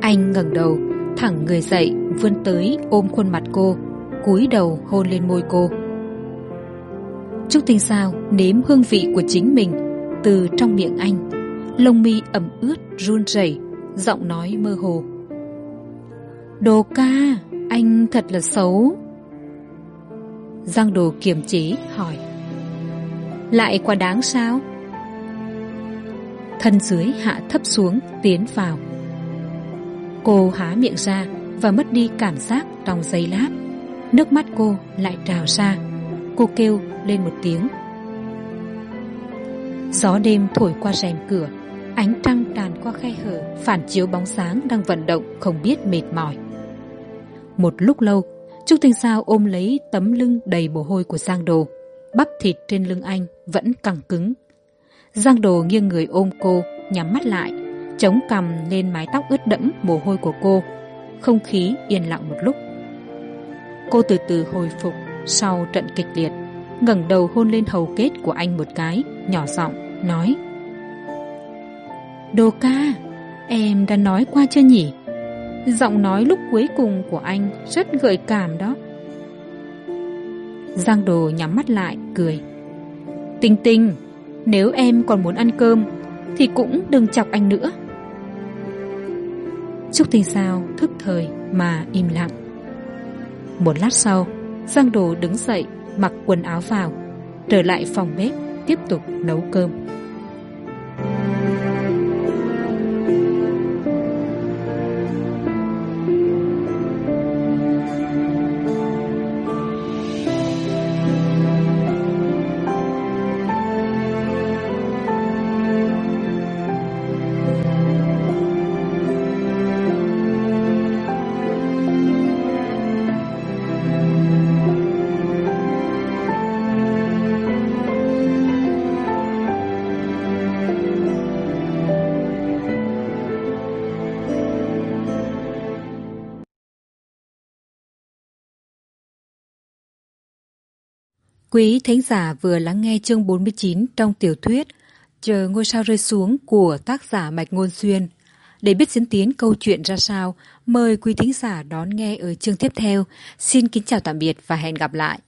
Anh ngẩng đầu, thẳng người dậy, vươn tới ôm khuôn mặt cô. cúi đầu hôn lên môi cô. Trúc tinh sao nếm hương vị của chính mình từ trong miệng anh. Lông mi ẩm ướt run rẩy giọng nói mơ hồ. Đồ ca anh thật là xấu. Giang đồ kiềm chế hỏi. Lại quá đáng sao? Thân dưới hạ thấp xuống tiến vào cô há miệng ra và mất đi cảm giác trong giây lát. Nước mắt cô lại trào ra. Cô kêu lên một tiếng. Gió đêm thổi qua rèm cửa, ánh trăng tràn qua khe hở, phản chiếu bóng sáng đang vận động không biết mệt mỏi. Một lúc lâu, trúc tinh sao ôm lấy tấm lưng đầy mồ hôi của giang đồ, bắp thịt trên lưng anh vẫn căng cứng. Giang đồ nghiêng người ôm cô, nhắm mắt lại chống cằm lên mái tóc ướt đẫm mồ hôi của cô. Không khí yên lặng một lúc. Cô từ từ hồi phục sau trận kịch liệt, ngẩng đầu hôn lên hầu kết của anh một cái, nhỏ giọng nói, đồ ca, em đã nói qua chưa nhỉ? Giọng nói lúc cuối cùng của anh rất gợi cảm đó. Giang đồ nhắm mắt lại, cười. Tinh tinh, nếu em còn muốn ăn cơm thì cũng đừng chọc anh nữa trúc tinh sao thức thời mà im lặng. Một lát sau, giang đồ đứng dậy, mặc quần áo vào, trở lại phòng bếp, tiếp tục nấu cơm. Quý thính giả vừa lắng nghe chương 49 trong tiểu thuyết Chờ ngôi sao rơi xuống của tác giả Mạch Ngôn Xuyên. Để biết diễn tiến câu chuyện ra sao, mời quý thính giả đón nghe ở chương tiếp theo. Xin kính chào tạm biệt và hẹn gặp lại.